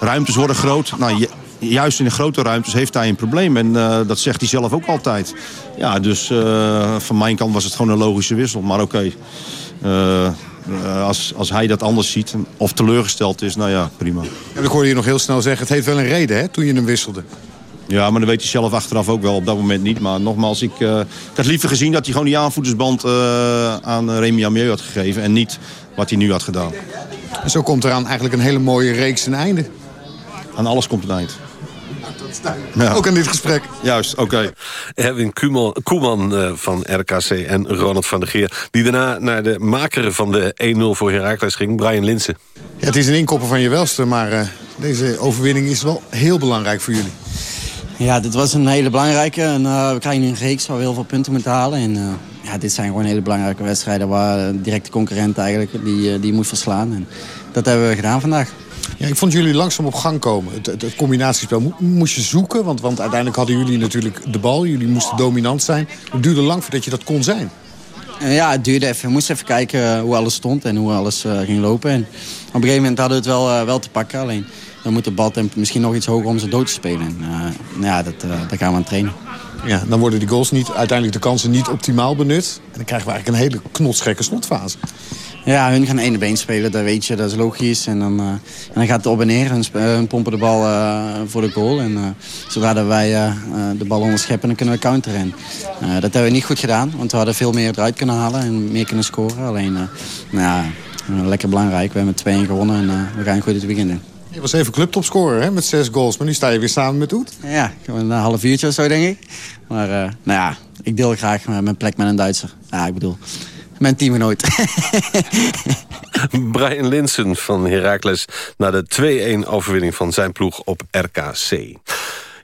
Ruimtes worden groot. Nou, juist in de grote ruimtes heeft hij een probleem. En dat zegt hij zelf ook altijd. Ja, dus van mijn kant was het gewoon een logische wissel. Maar oké. Okay. Uh, als, als hij dat anders ziet of teleurgesteld is, nou ja, prima. En ik hoorde je nog heel snel zeggen, het heeft wel een reden hè, toen je hem wisselde. Ja, maar dat weet hij zelf achteraf ook wel. Op dat moment niet. Maar nogmaals, ik, uh, ik had liever gezien dat hij gewoon die aanvoerdersband uh, aan Remy Amieux had gegeven. En niet wat hij nu had gedaan. En zo komt eraan eigenlijk een hele mooie reeks een einde. Aan alles komt een eind. [laughs] Ook in dit gesprek. Juist, oké. Erwin Koeman, Koeman uh, van RKC en Ronald van der Geer... die daarna naar de maker van de 1-0 voor Heracles ging, Brian Linsen. Ja, het is een inkopper van je welste, maar uh, deze overwinning is wel heel belangrijk voor jullie. Ja, dit was een hele belangrijke. En, uh, we krijgen nu een reeks waar we heel veel punten moeten halen. En, uh, ja, dit zijn gewoon hele belangrijke wedstrijden... waar de directe concurrent eigenlijk die, die moet verslaan. En dat hebben we gedaan vandaag. Ja, ik vond jullie langzaam op gang komen. Het, het, het combinatiespel moest je zoeken, want, want uiteindelijk hadden jullie natuurlijk de bal. Jullie moesten dominant zijn. Het duurde lang voordat je dat kon zijn. Ja, het duurde even. We moesten even kijken hoe alles stond en hoe alles uh, ging lopen. En op een gegeven moment hadden we het wel, uh, wel te pakken. Alleen dan moet de baltempo misschien nog iets hoger om ze dood te spelen. Uh, nou ja, dat, daar gaan we aan trainen. Ja, dan worden die goals niet, uiteindelijk de kansen niet optimaal benut. En dan krijgen we eigenlijk een hele knotsgekke slotfase. Ja, hun gaan ene been spelen, dat weet je, dat is logisch. En dan, uh, en dan gaat het op en neer. Hun, hun pompen de bal uh, voor de goal. En uh, zodra dat wij de bal onderscheppen, dan kunnen we counteren. dat hebben we niet goed gedaan, want we hadden veel meer eruit kunnen halen en meer kunnen scoren. Alleen, nou ja, lekker belangrijk. We hebben met 2-1 gewonnen en we gaan goed het weekend doen. Je was even clubtopscorer hè, met zes goals, maar nu sta je weer samen met Oet. Ja, een half uurtje of zo, denk ik. Maar nou ja, ik deel graag mijn plek met een Duitser. Ja, ik bedoel, mijn teamgenoot. [laughs] Brian Linsen van Heracles na de 2-1 overwinning van zijn ploeg op RKC.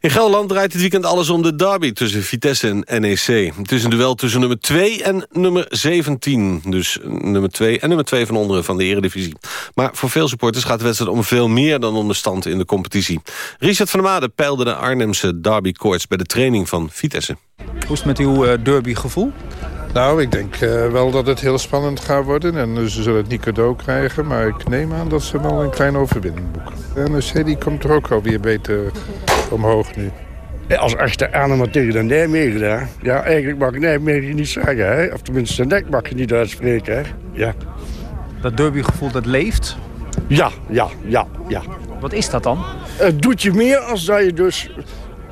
In Gelderland draait dit weekend alles om de derby tussen Vitesse en NEC. Het is een duel tussen nummer 2 en nummer 17. Dus nummer 2 en nummer 2 van onderen van de eredivisie. Maar voor veel supporters gaat de wedstrijd om veel meer dan om de stand in de competitie. Richard van der Made peilde de Arnhemse derby koorts bij de training van Vitesse. Hoe is het met uw uh, derbygevoel? Nou, ik denk uh, wel dat het heel spannend gaat worden. En ze zullen het niet cadeau krijgen. Maar ik neem aan dat ze wel een kleine overwinning boeken. De NEC die komt er ook alweer beter omhoog nu. Als echte animateur tegen de Nijmegen, hè? Ja, eigenlijk mag ik Nijmegen niet zeggen, hè? Of tenminste, zijn nek mag je niet uitspreken, hè? Ja. Dat derbygevoel, dat leeft? Ja, ja, ja, ja. Wat is dat dan? Het doet je meer als dat je dus...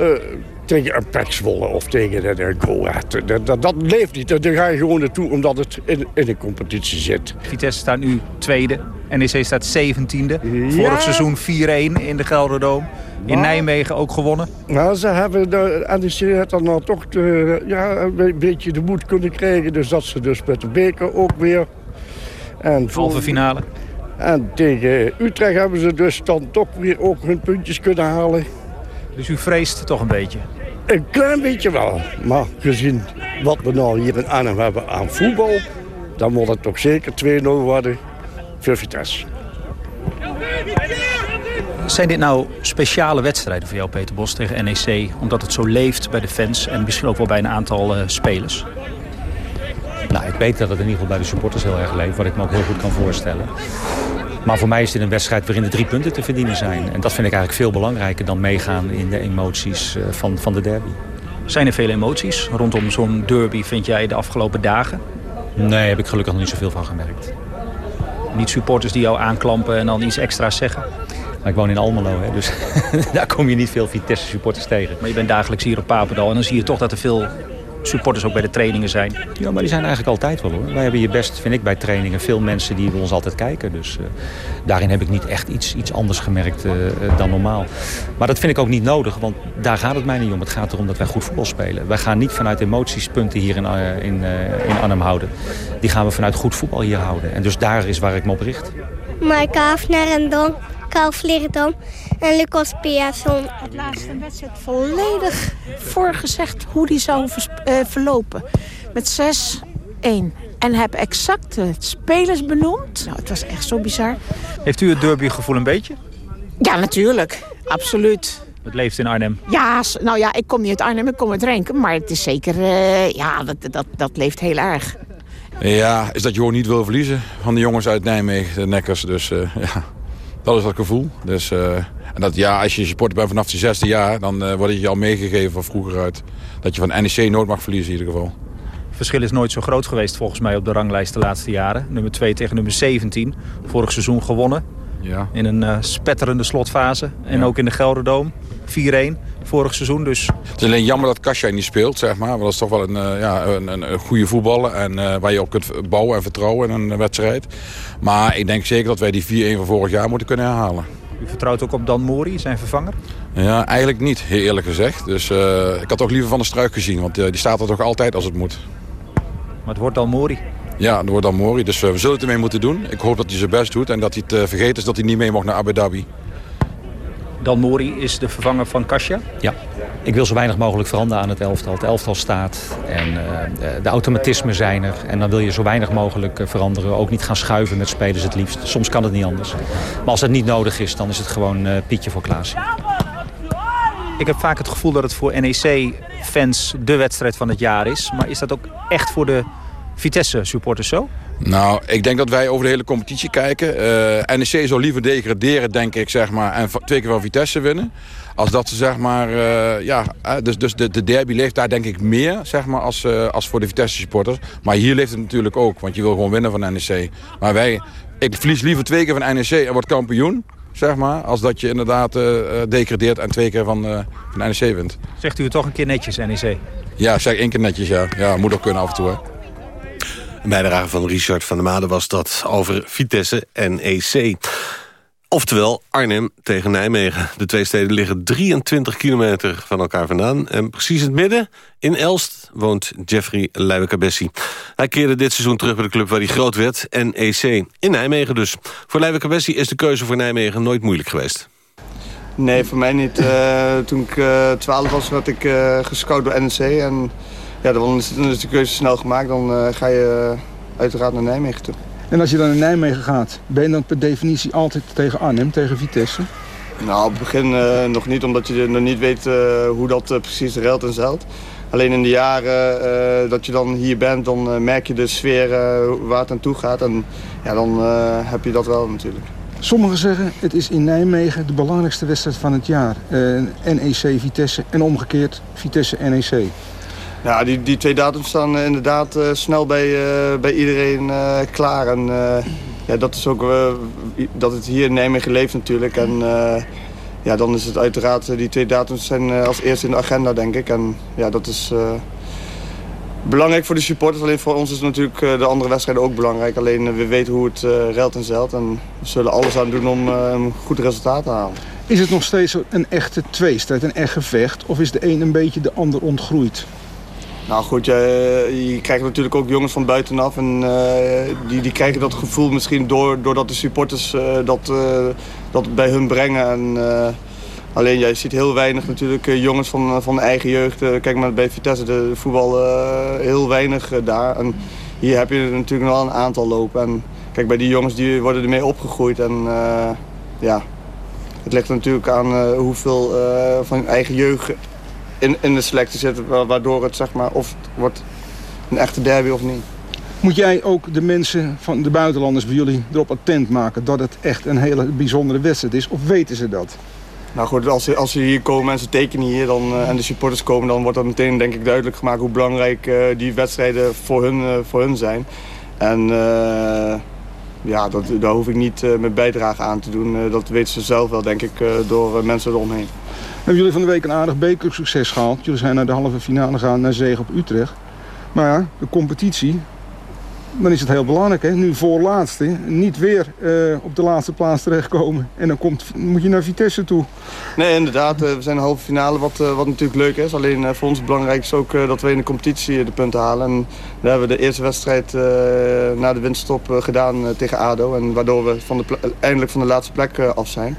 Uh, tegen een Pek of tegen een Go. Dat, dat, dat, leeft niet. Daar ga je gewoon naartoe omdat het in, in een competitie zit. Vitesse staat nu tweede. NEC staat zeventiende. Ja. Vorig seizoen 4-1 in de Gelderdoom. In maar, Nijmegen ook gewonnen. Nou, ze hebben de NEC heeft dan nou toch de, ja, een beetje de moed kunnen krijgen. Dus dat ze dus met de beker ook weer... En Halve finale. En tegen Utrecht hebben ze dus dan toch weer ook hun puntjes kunnen halen. Dus u vreest toch een beetje? Een klein beetje wel. Maar gezien wat we nou hier in Arnhem hebben aan voetbal... dan moet het toch zeker 2-0 worden voor Vitesse. Zijn dit nou speciale wedstrijden voor jou, Peter Bos, tegen NEC? Omdat het zo leeft bij de fans en misschien ook wel bij een aantal uh, spelers? Nou, ik weet dat het in ieder geval bij de supporters heel erg leeft. Wat ik me ook heel goed kan voorstellen. Maar voor mij is dit een wedstrijd waarin de drie punten te verdienen zijn. En dat vind ik eigenlijk veel belangrijker dan meegaan in de emoties van, van de derby. Zijn er veel emoties rondom zo'n derby, vind jij, de afgelopen dagen? Nee, heb ik gelukkig nog niet zoveel van gemerkt. Niet supporters die jou aanklampen en dan iets extra's zeggen? Nou, ik woon in Almelo, hè, dus [laughs] daar kom je niet veel Vitesse supporters tegen. Maar je bent dagelijks hier op Papendal en dan zie je toch dat er veel supporters ook bij de trainingen zijn. Ja, maar die zijn eigenlijk altijd wel hoor. Wij hebben hier best, vind ik, bij trainingen veel mensen die bij ons altijd kijken. Dus uh, daarin heb ik niet echt iets, iets anders gemerkt uh, dan normaal. Maar dat vind ik ook niet nodig, want daar gaat het mij niet om. Het gaat erom dat wij goed voetbal spelen. Wij gaan niet vanuit emotiespunten hier in, uh, in, in Arnhem houden. Die gaan we vanuit goed voetbal hier houden. En dus daar is waar ik me op richt. Maaike Hafner en Don Karl Vleerdam en Lucas Piasson. Het laatste wedstrijd volledig voorgezegd hoe die zou uh, verlopen. Met 6-1. En heb exact de spelers benoemd. Nou, het was echt zo bizar. Heeft u het derbygevoel een beetje? Ja, natuurlijk. Absoluut. Het leeft in Arnhem? Ja, nou ja, ik kom niet uit Arnhem, ik kom uit Renken. Maar het is zeker, uh, ja, dat, dat, dat leeft heel erg. Ja, is dat je gewoon niet wil verliezen van de jongens uit Nijmegen, de Nekkers. Dus uh, [laughs] ja, dat is dat gevoel. Dus, uh, en dat, ja, als je supporter bent vanaf je zesde jaar... dan uh, wordt het je al meegegeven van vroeger uit... dat je van NEC nooit mag verliezen in ieder geval. Het verschil is nooit zo groot geweest volgens mij op de ranglijst de laatste jaren. Nummer 2 tegen nummer 17. Vorig seizoen gewonnen. Ja. In een uh, spetterende slotfase. En ja. ook in de Gelderdoom. 4-1 vorig seizoen. Dus... Het is alleen jammer dat Kasia niet speelt, zeg maar. Want dat is toch wel een, uh, ja, een, een, goede voetballer. En uh, waar je op kunt bouwen en vertrouwen in een wedstrijd. Maar ik denk zeker dat wij die 4-1 van vorig jaar moeten kunnen herhalen. U vertrouwt ook op Dan Mori, zijn vervanger? Ja, eigenlijk niet, heel eerlijk gezegd. Dus uh, ik had ook liever Van de Struik gezien, want die staat er toch altijd als het moet. Maar het wordt Dan Mori? Ja, het wordt Dan Mori, dus we zullen het ermee moeten doen. Ik hoop dat hij zijn best doet en dat hij het vergeten is dat hij niet mee mocht naar Abu Dhabi. Dan Mori is de vervanger van Kasia? Ja. Ik wil zo weinig mogelijk veranderen aan het elftal. Het elftal staat en uh, de automatismen zijn er. En dan wil je zo weinig mogelijk veranderen. Ook niet gaan schuiven met spelers het liefst. Soms kan het niet anders. Maar als het niet nodig is, dan is het gewoon uh, Pietje voor Klaas. Ik heb vaak het gevoel dat het voor NEC-fans de wedstrijd van het jaar is. Maar is dat ook echt voor de Vitesse-supporters zo? Nou, ik denk dat wij over de hele competitie kijken. Uh, NEC zou liever degraderen, denk ik, zeg maar, en twee keer van Vitesse winnen. Als dat ze, zeg maar, uh, ja, dus, dus de, de derby leeft daar denk ik meer, zeg maar, als, uh, als voor de Vitesse-supporters. Maar hier leeft het natuurlijk ook, want je wil gewoon winnen van NEC. Maar wij, ik verlies liever twee keer van NEC en word kampioen, zeg maar, als dat je inderdaad degradeert en twee keer van, van NEC wint. Zegt u het toch een keer netjes, NEC? Ja, zeg één keer netjes, ja. Ja, moet ook kunnen af en toe, hè. Een bijdrage van Richard van der Made was dat over Vitesse en EC. Oftewel Arnhem tegen Nijmegen. De twee steden liggen 23 kilometer van elkaar vandaan. En precies in het midden, in Elst, woont Jeffrey Leijwekabessi. Hij keerde dit seizoen terug bij de club waar hij groot werd, NEC. In Nijmegen dus. Voor Leijwekabessi is de keuze voor Nijmegen nooit moeilijk geweest. Nee, voor mij niet. Uh, toen ik uh, 12 was, werd ik uh, gescout door NEC. En ja, dan is, dan is de keuze snel gemaakt. Dan uh, ga je uh, uiteraard naar Nijmegen toe. En als je dan naar Nijmegen gaat, ben je dan per definitie altijd tegen Arnhem, tegen Vitesse? Nou, op het begin uh, nog niet, omdat je nog niet weet hoe dat precies ruilt en zeilt. Alleen in de jaren dat je dan hier bent, dan merk je de sfeer waar het aan toe gaat. En ja, dan heb je dat wel natuurlijk. Sommigen zeggen het is in Nijmegen de belangrijkste wedstrijd van het jaar. NEC Vitesse en omgekeerd Vitesse NEC. Ja, die, die twee datums staan uh, inderdaad uh, snel bij, uh, bij iedereen klaar. En ja, dat is ook dat het hier in Nijmegen leeft natuurlijk. En ja, dan is het uiteraard, die twee datums zijn als eerste in de agenda, denk ik. En ja, dat is belangrijk voor de supporters. Alleen voor ons is natuurlijk de andere wedstrijden ook belangrijk. Alleen we weten hoe het ruilt en zeilt. En we zullen alles aan doen om een goed resultaat te halen. Is het nog steeds een echte tweestrijd, een echt gevecht? Of is de een een beetje de ander ontgroeid? Nou goed, je, je, krijgt natuurlijk ook jongens van buitenaf. En uh, die, die krijgen dat gevoel misschien door, doordat de supporters uh, dat, uh, dat bij hun brengen. En, alleen jij ziet heel weinig natuurlijk jongens van, van de eigen jeugd. kijk maar bij Vitesse, de voetbal heel weinig daar. En hier heb je natuurlijk wel een aantal lopen. En kijk, bij die jongens die worden ermee opgegroeid. En ja, het ligt natuurlijk aan hoeveel van eigen jeugd in, in de selectie zitten. Waardoor het zeg maar of het wordt een echte derby of niet. Moet jij ook de mensen van de buitenlanders bij jullie erop attent maken... dat het echt een hele bijzondere wedstrijd is? Of weten ze dat? Nou goed, als ze, als ze hier komen en ze tekenen hier dan, uh, en de supporters komen... dan wordt dat meteen denk ik duidelijk gemaakt hoe belangrijk uh, die wedstrijden voor hun, uh, voor hun zijn. En ja, dat, daar hoef ik niet met bijdrage aan te doen. dat weten ze zelf wel, denk ik, door mensen eromheen. Hebben jullie van de week een aardig bekersucces gehaald. Jullie zijn naar de halve finale gegaan naar Zege op Utrecht. Maar ja, de competitie, dan is het heel belangrijk. Hè? Nu voorlaatste, niet weer uh, op de laatste plaats terechtkomen. En dan komt, moet je naar Vitesse toe. Nee, inderdaad. Uh, we zijn in de halve finale, wat, uh, wat natuurlijk leuk is. Alleen voor ons belangrijk is ook dat we in de competitie de punten halen. En daar hebben we de eerste wedstrijd na de winststop gedaan tegen ADO. En waardoor we van de eindelijk van de laatste plek af zijn.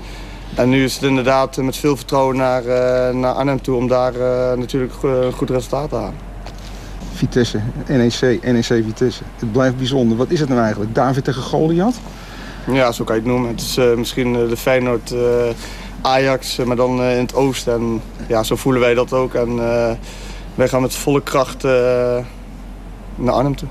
En nu is het inderdaad met veel vertrouwen naar, uh, naar Arnhem toe om daar uh, natuurlijk een goed resultaat te halen. Vitesse, NEC, NEC Vitesse. Het blijft bijzonder. Wat is het nou eigenlijk? David tegen Goliath? Ja, zo kan je het noemen. Het is uh, misschien de Feyenoord Ajax, maar dan in het oosten. En ja, zo voelen wij dat ook. En wij gaan met volle kracht naar Arnhem toe.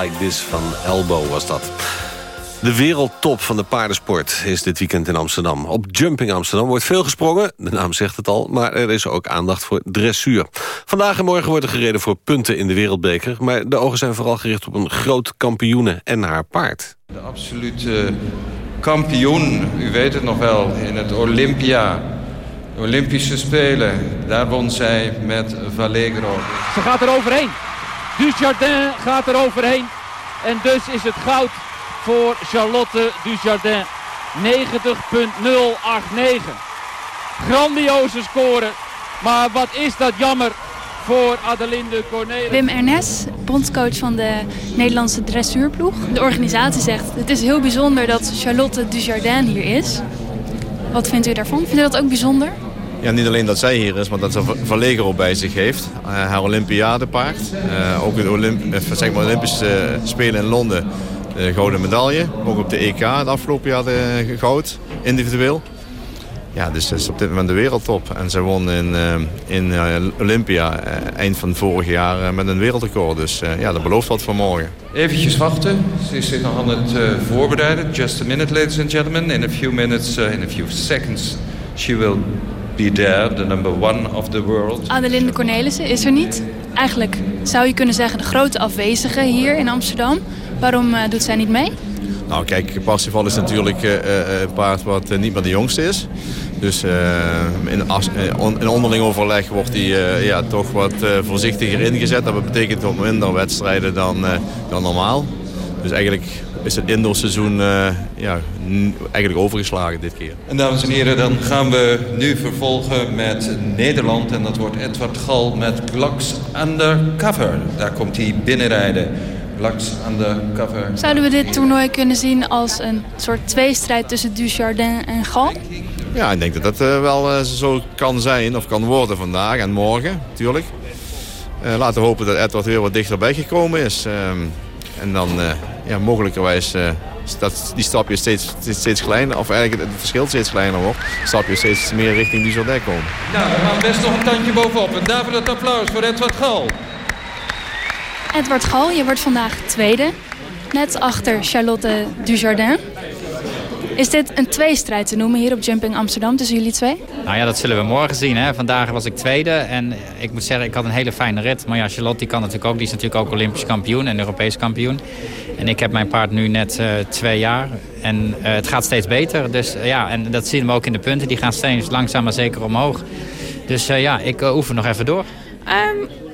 Like This van Elbow was dat. De wereldtop van de paardensport is dit weekend in Amsterdam. Op Jumping Amsterdam wordt veel gesprongen, de naam zegt het al... maar er is ook aandacht voor dressuur. Vandaag en morgen wordt er gereden voor punten in de wereldbeker... maar de ogen zijn vooral gericht op een groot kampioene en haar paard. De absolute kampioen, u weet het nog wel, in het Olympia... Olympische Spelen, daar won zij met Vallegro. Ze gaat er overheen. Dujardin gaat er overheen. En dus is het goud voor Charlotte Dujardin. 90.089. Grandioze score. Maar wat is dat jammer voor Adelinde Cornelis. Wim Ernest, bondscoach van de Nederlandse dressuurploeg. De organisatie zegt, het is heel bijzonder dat Charlotte Dujardin hier is. Wat vindt u daarvan? Vindt u dat ook bijzonder? Ja, niet alleen dat zij hier is, maar dat ze Vallegro bij zich heeft. Uh, haar Olympiadepaard. Uh, ook de Olymp uh, zeg maar Olympische Spelen in Londen. De gouden medaille. Ook op de EK het afgelopen jaar de goud, individueel. Ja, dus ze is op dit moment de wereldtop. En ze won in, in Olympia eind van vorig jaar met een wereldrecord. Dus ja, dat belooft wat voor morgen. Eventjes wachten. Ze is zich nog aan het voorbereiden. Just a minute, ladies and gentlemen. In a few minutes, in a few seconds, she will be there, the number one of the world. Adelinde Cornelissen is er niet. Eigenlijk zou je kunnen zeggen de grote afwezige hier in Amsterdam. Waarom uh, doet zij niet mee? Nou kijk, Parsifal is natuurlijk uh, een paard wat niet meer de jongste is. Dus in, as, in, onderling overleg wordt hij ja, toch wat voorzichtiger ingezet. Dat betekent wat minder wedstrijden dan, dan normaal. Dus eigenlijk is het indoorseizoen uh, ja, eigenlijk overgeslagen dit keer. En dames en heren, dan gaan we nu vervolgen met Nederland. En dat wordt Edward Gal met Glocks Undercover. Daar komt hij binnenrijden. Glocks Undercover. Zouden we dit toernooi kunnen zien als een soort tweestrijd tussen Dujardin en Gal? Ja, ik denk dat dat uh, wel uh, zo kan zijn of kan worden vandaag en morgen, natuurlijk. laten we hopen dat Edward weer wat dichterbij gekomen is. En dan ja, mogelijkerwijs uh, dat die stapje steeds, steeds kleiner, of eigenlijk het verschil steeds kleiner wordt. Stapje steeds meer richting Dujardin komen. Nou, we gaan best nog een tandje bovenop. En daarvoor het applaus voor Edward Gal. Edward Gal, je wordt vandaag tweede. Net achter Charlotte Dujardin. Is dit een tweestrijd te noemen hier op Jumping Amsterdam tussen jullie twee? Nou ja, dat zullen we morgen zien. Hè. Vandaag was ik tweede en ik moet zeggen, ik had een hele fijne rit. Maar ja, Charlotte die kan natuurlijk ook. Die is natuurlijk ook Olympisch kampioen en Europees kampioen. En ik heb mijn paard nu net uh, twee jaar. En uh, het gaat steeds beter. Dus uh, ja, en dat zien we ook in de punten. Die gaan steeds langzaam maar zeker omhoog. Dus ja, ik oefen nog even door. Um,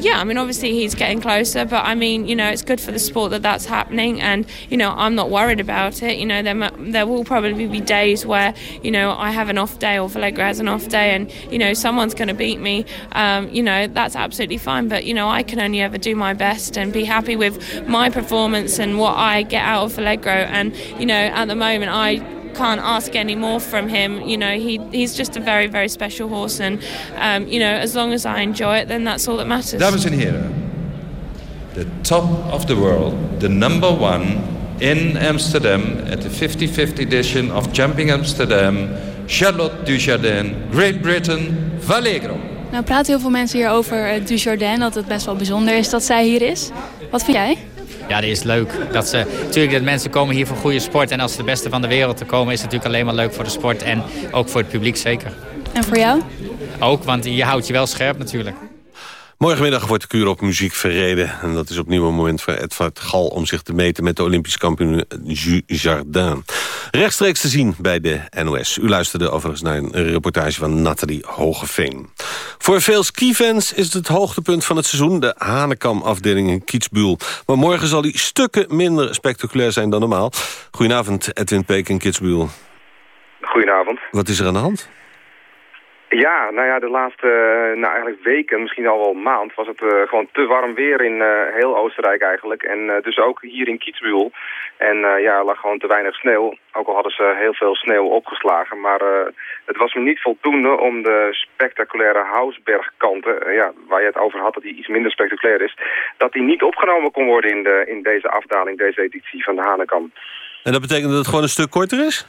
yeah, I mean, obviously he's getting closer, but I mean, you know, it's good for the sport that that's happening, and you know, I'm not worried about it. You know, there there will probably be days where you know I have an off day or Vallegra has an off day, and you know someone's going to beat me. Um, you know, that's absolutely fine, but you know, I can only ever do my best and be happy with my performance and what I get out of Allegro. And you know, at the moment, I can't ask any more from him. You know, he he's just a very very special horse, and um, you know, as long as I enjoy it, then that's all that matters. Dames en heren, the top of the world, the number one in Amsterdam at the 55th edition of Jumping Amsterdam, Charlotte Dujardin, Great Britain, Vallegro. Nou praten heel veel mensen hier over uh, Dujardin, dat het best wel bijzonder is dat zij hier is. Wat vind jij? Ja, dat is leuk. Dat ze, natuurlijk dat mensen komen hier voor goede sport. En als ze de beste van de wereld te komen, is het natuurlijk alleen maar leuk voor de sport. En ook voor het publiek zeker. En voor jou? Ook, want je houdt je wel scherp natuurlijk. Morgenmiddag wordt de kuur op muziek verreden. En dat is opnieuw een moment voor Edvard Gal om zich te meten met de Olympisch kampioen Jardin. Rechtstreeks te zien bij de NOS. U luisterde overigens naar een reportage van Nathalie Hogeveen. Voor veel skifans is het het hoogtepunt van het seizoen... de Hanekam-afdeling in Kitzbühel. Maar morgen zal die stukken minder spectaculair zijn dan normaal. Goedenavond, Edwin Peek in Kitzbühel. Goedenavond. Wat is er aan de hand? Ja, nou ja, de laatste nou eigenlijk weken, misschien al wel maand, was het uh, gewoon te warm weer in uh, heel Oostenrijk eigenlijk. En dus ook hier in Kitzbühel. En ja, er lag gewoon te weinig sneeuw. Ook al hadden ze heel veel sneeuw opgeslagen. Maar het was me niet voldoende om de spectaculaire Hausbergkanten, ja, waar je het over had dat die iets minder spectaculair is, dat die niet opgenomen kon worden in, de, in deze afdaling, deze editie van de Hanekam. En dat betekent dat het gewoon een stuk korter is?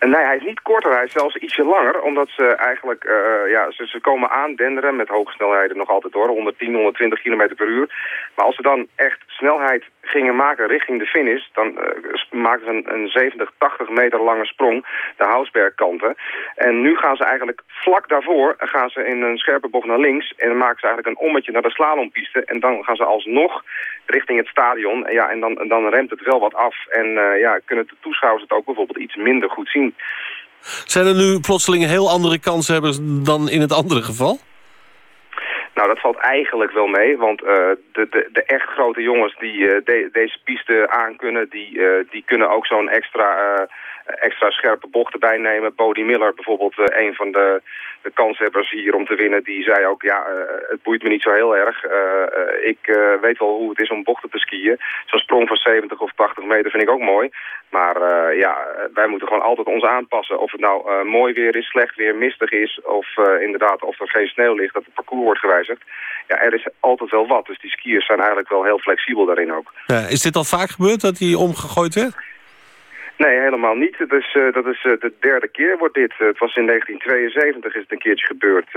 Nee, hij is niet korter, hij is zelfs ietsje langer, omdat ze eigenlijk, uh, ja, ze, ze komen aandenderen met hoge snelheden nog altijd hoor, 110, 120 km per uur. Maar als ze dan echt snelheid gingen maken richting de finish, dan uh, maakten ze een, een 70, 80 meter lange sprong de Hausbergkanten. En nu gaan ze eigenlijk vlak daarvoor, gaan ze in een scherpe bocht naar links en dan maken ze eigenlijk een ommetje naar de slalompiste en dan gaan ze alsnog richting het stadion. En, ja, en dan, dan remt het wel wat af en uh, ja, kunnen de toeschouwers het ook bijvoorbeeld iets minder goed zien. Zijn er nu plotseling heel andere kanshebbers dan in het andere geval? Nou, dat valt eigenlijk wel mee, want uh, de, de, de echt grote jongens die uh, de, deze piste aankunnen, die, uh, die kunnen ook zo'n extra, extra scherpe bocht erbij nemen. Bodie Miller bijvoorbeeld, een van de, de kanshebbers hier om te winnen, die zei ook, ja, het boeit me niet zo heel erg. ik weet wel hoe het is om bochten te skiën. Zo'n sprong van 70 of 80 meter vind ik ook mooi. Maar uh, ja, wij moeten gewoon altijd ons aanpassen. Of het nou uh, mooi weer is, slecht weer, mistig is... of uh, inderdaad of er geen sneeuw ligt, dat het parcours wordt gewijzigd. Ja, er is altijd wel wat. Dus die skiers zijn eigenlijk wel heel flexibel daarin ook. Is dit al vaak gebeurd, dat hij omgegooid werd? Nee, helemaal niet. Is, uh, dat is uh, de derde keer wordt dit. Uh, het was in 1972 is het een keertje gebeurd.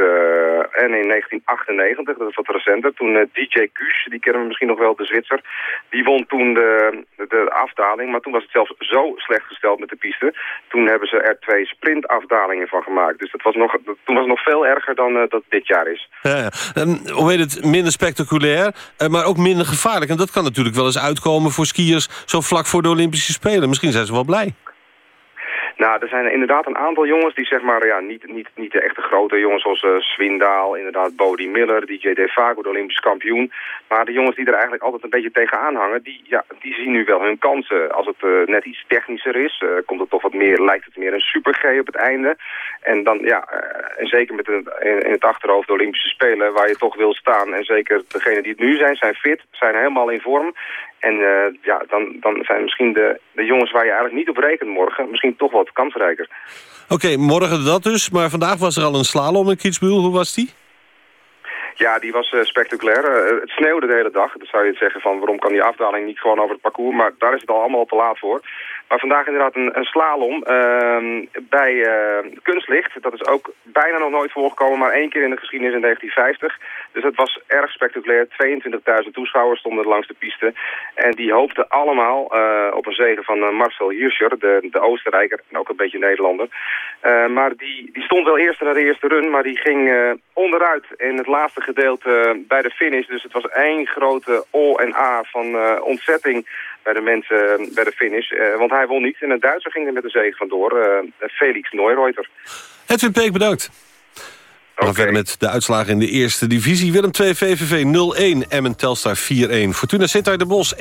en in 1998, dat is wat recenter, toen DJ Kuus, die kennen we misschien nog wel, de Zwitser, die won toen de, de afdaling. Maar toen was het zelfs zo slecht gesteld met de piste. Toen hebben ze er twee sprintafdalingen van gemaakt. Dus dat was nog, toen was het nog veel erger dan dat dit jaar is. Ja, ja. Hoe heet het, minder spectaculair, maar ook minder gevaarlijk. En dat kan natuurlijk wel eens uitkomen voor skiers zo vlak voor de Olympische Spelen. Misschien zijn ze wel blij. Nou, er zijn inderdaad een aantal jongens die zeg maar, ja, niet, niet, niet de echte grote jongens zoals uh, Swindaal, inderdaad Bodie Miller, DJ Defago, de Olympisch kampioen. Maar de jongens die er eigenlijk altijd een beetje tegenaan hangen, die, ja, die zien nu wel hun kansen. Als het uh, net iets technischer is, uh, komt het toch wat meer, lijkt het meer een super G op het einde. En dan, ja, en zeker met in, het achterhoofd de Olympische Spelen waar je toch wil staan. En zeker degenen die het nu zijn, zijn fit, zijn helemaal in vorm. En uh, ja, dan, dan zijn misschien de, de jongens waar je eigenlijk niet op rekent morgen... misschien toch wat kansrijker. Oké, okay, morgen dat dus. Maar vandaag was er al een slalom in Kitzbühel. Hoe was die? Ja, die was uh, spectaculair. Uh, het sneeuwde de hele dag. Dan zou je zeggen van waarom kan die afdaling niet gewoon over het parcours. Maar daar is het al allemaal te laat voor. Maar vandaag inderdaad een, een slalom uh, bij uh, kunstlicht. Dat is ook bijna nog nooit voorgekomen, maar één keer in de geschiedenis in 1950. Dus het was erg spectaculair. 22.000 toeschouwers stonden langs de piste. En die hoopten allemaal uh, op een zegen van Marcel Hirscher, de, de Oostenrijker en ook een beetje Nederlander. maar die, die stond wel eerst naar de eerste run, maar die ging onderuit in het laatste gedeelte bij de finish. Dus het was één grote O en A van ontzetting bij de mensen bij de finish. Uh, want hij won niet. En een Duitser ging er met de zege vandoor. Uh, Felix Neureuter. Edwin Peek, bedankt. We gaan verder met de uitslagen in de eerste divisie. Willem 2, VVV 0-1, Emmen Telstar 4-1. Fortuna Sittard de Bos 1-2.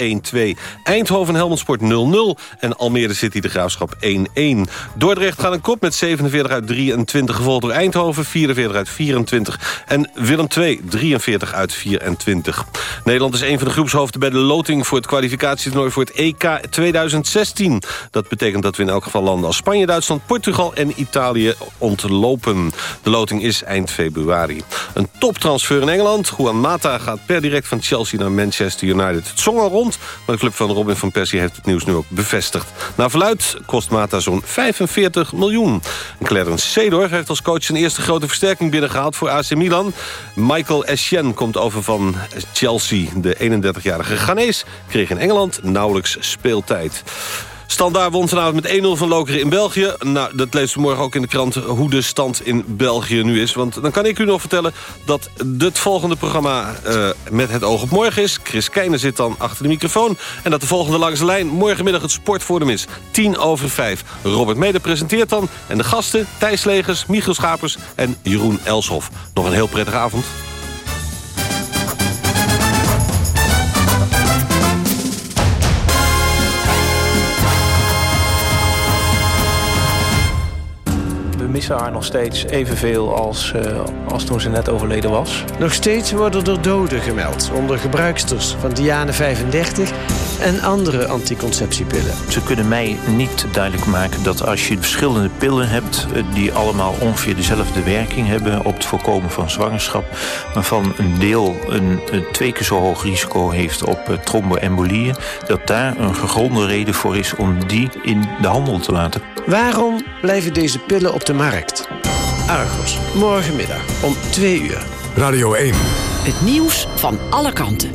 Eindhoven Helmond Sport 0-0. En Almere City de Graafschap 1-1. Dordrecht gaat een kop met 47 uit 23. Gevolgd door Eindhoven 44 uit 24. En Willem 2 43 uit 24. Nederland is een van de groepshoofden bij de loting... voor het kwalificatietoernooi voor het EK 2016. Dat betekent dat we in elk geval landen als Spanje, Duitsland, Portugal en Italië ontlopen. De loting is eind februari. Een toptransfer in Engeland. Juan Mata gaat per direct van Chelsea naar Manchester United. Het zong al rond, maar de club van Robin van Persie heeft het nieuws nu ook bevestigd. Naar verluid kost Mata zo'n 45 miljoen. En Clarence Seedorf heeft als coach zijn eerste grote versterking binnengehaald voor AC Milan. Michael Essien komt over van Chelsea. De 31-jarige Ghanese kreeg in Engeland nauwelijks speeltijd. Standaard won vanavond met 1-0 van Lokeren in België. Nou, dat leest morgen ook in de krant hoe de stand in België nu is. Want dan kan ik u nog vertellen dat het volgende programma uh, met het oog op morgen is. Chris Keijnen zit dan achter de microfoon. En dat de volgende langs de lijn morgenmiddag het sportforum is. 10 over 5. Robert Mede presenteert dan. En de gasten Thijs Legers, Michiel Schapers en Jeroen Elshoff. Nog een heel prettige avond. Missen haar nog steeds evenveel als, uh, als toen ze net overleden was. Nog steeds worden er doden gemeld onder gebruiksters van Diane 35 en andere anticonceptiepillen. Ze kunnen mij niet duidelijk maken dat als je verschillende pillen hebt... Eh, die allemaal ongeveer dezelfde werking hebben op het voorkomen van zwangerschap... waarvan een deel een, een twee keer zo hoog risico heeft op uh, tromboembolieën... dat daar een gegronde reden voor is om die in de handel te laten. Waarom blijven deze pillen op de markt? Argos, morgenmiddag om 2 uur. Radio 1. Het nieuws van alle kanten.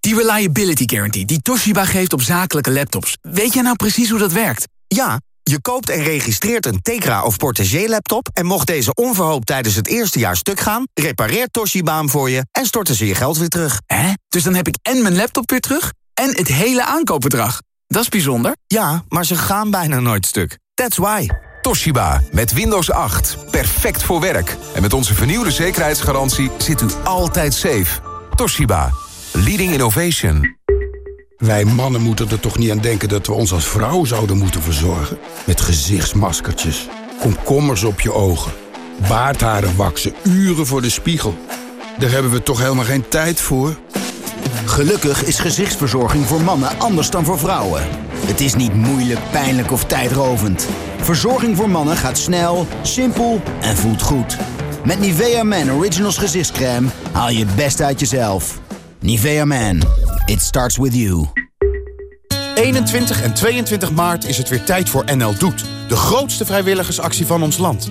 Die Reliability Guarantee die Toshiba geeft op zakelijke laptops. Weet jij nou precies hoe dat werkt? Ja, je koopt en registreert een Tegra of Portagee laptop... en mocht deze onverhoopt tijdens het eerste jaar stuk gaan... repareert Toshiba hem voor je en storten ze je geld weer terug. Hè? Dus dan heb ik en mijn laptop weer terug en het hele aankoopbedrag. Dat is bijzonder. Ja, maar ze gaan bijna nooit stuk. That's why. Toshiba, met Windows 8. Perfect voor werk. En met onze vernieuwde zekerheidsgarantie zit u altijd safe. Toshiba, leading innovation. Wij mannen moeten er toch niet aan denken dat we ons als vrouw zouden moeten verzorgen? Met gezichtsmaskertjes, komkommers op je ogen, baardharen waksen, uren voor de spiegel. Daar hebben we toch helemaal geen tijd voor? Gelukkig is gezichtsverzorging voor mannen anders dan voor vrouwen. Het is niet moeilijk, pijnlijk of tijdrovend. Verzorging voor mannen gaat snel, simpel en voelt goed. Met Nivea Man Originals gezichtscreme haal je het best uit jezelf. Nivea Man, it starts with you. 21 en 22 maart is het weer tijd voor NL Doet. De grootste vrijwilligersactie van ons land.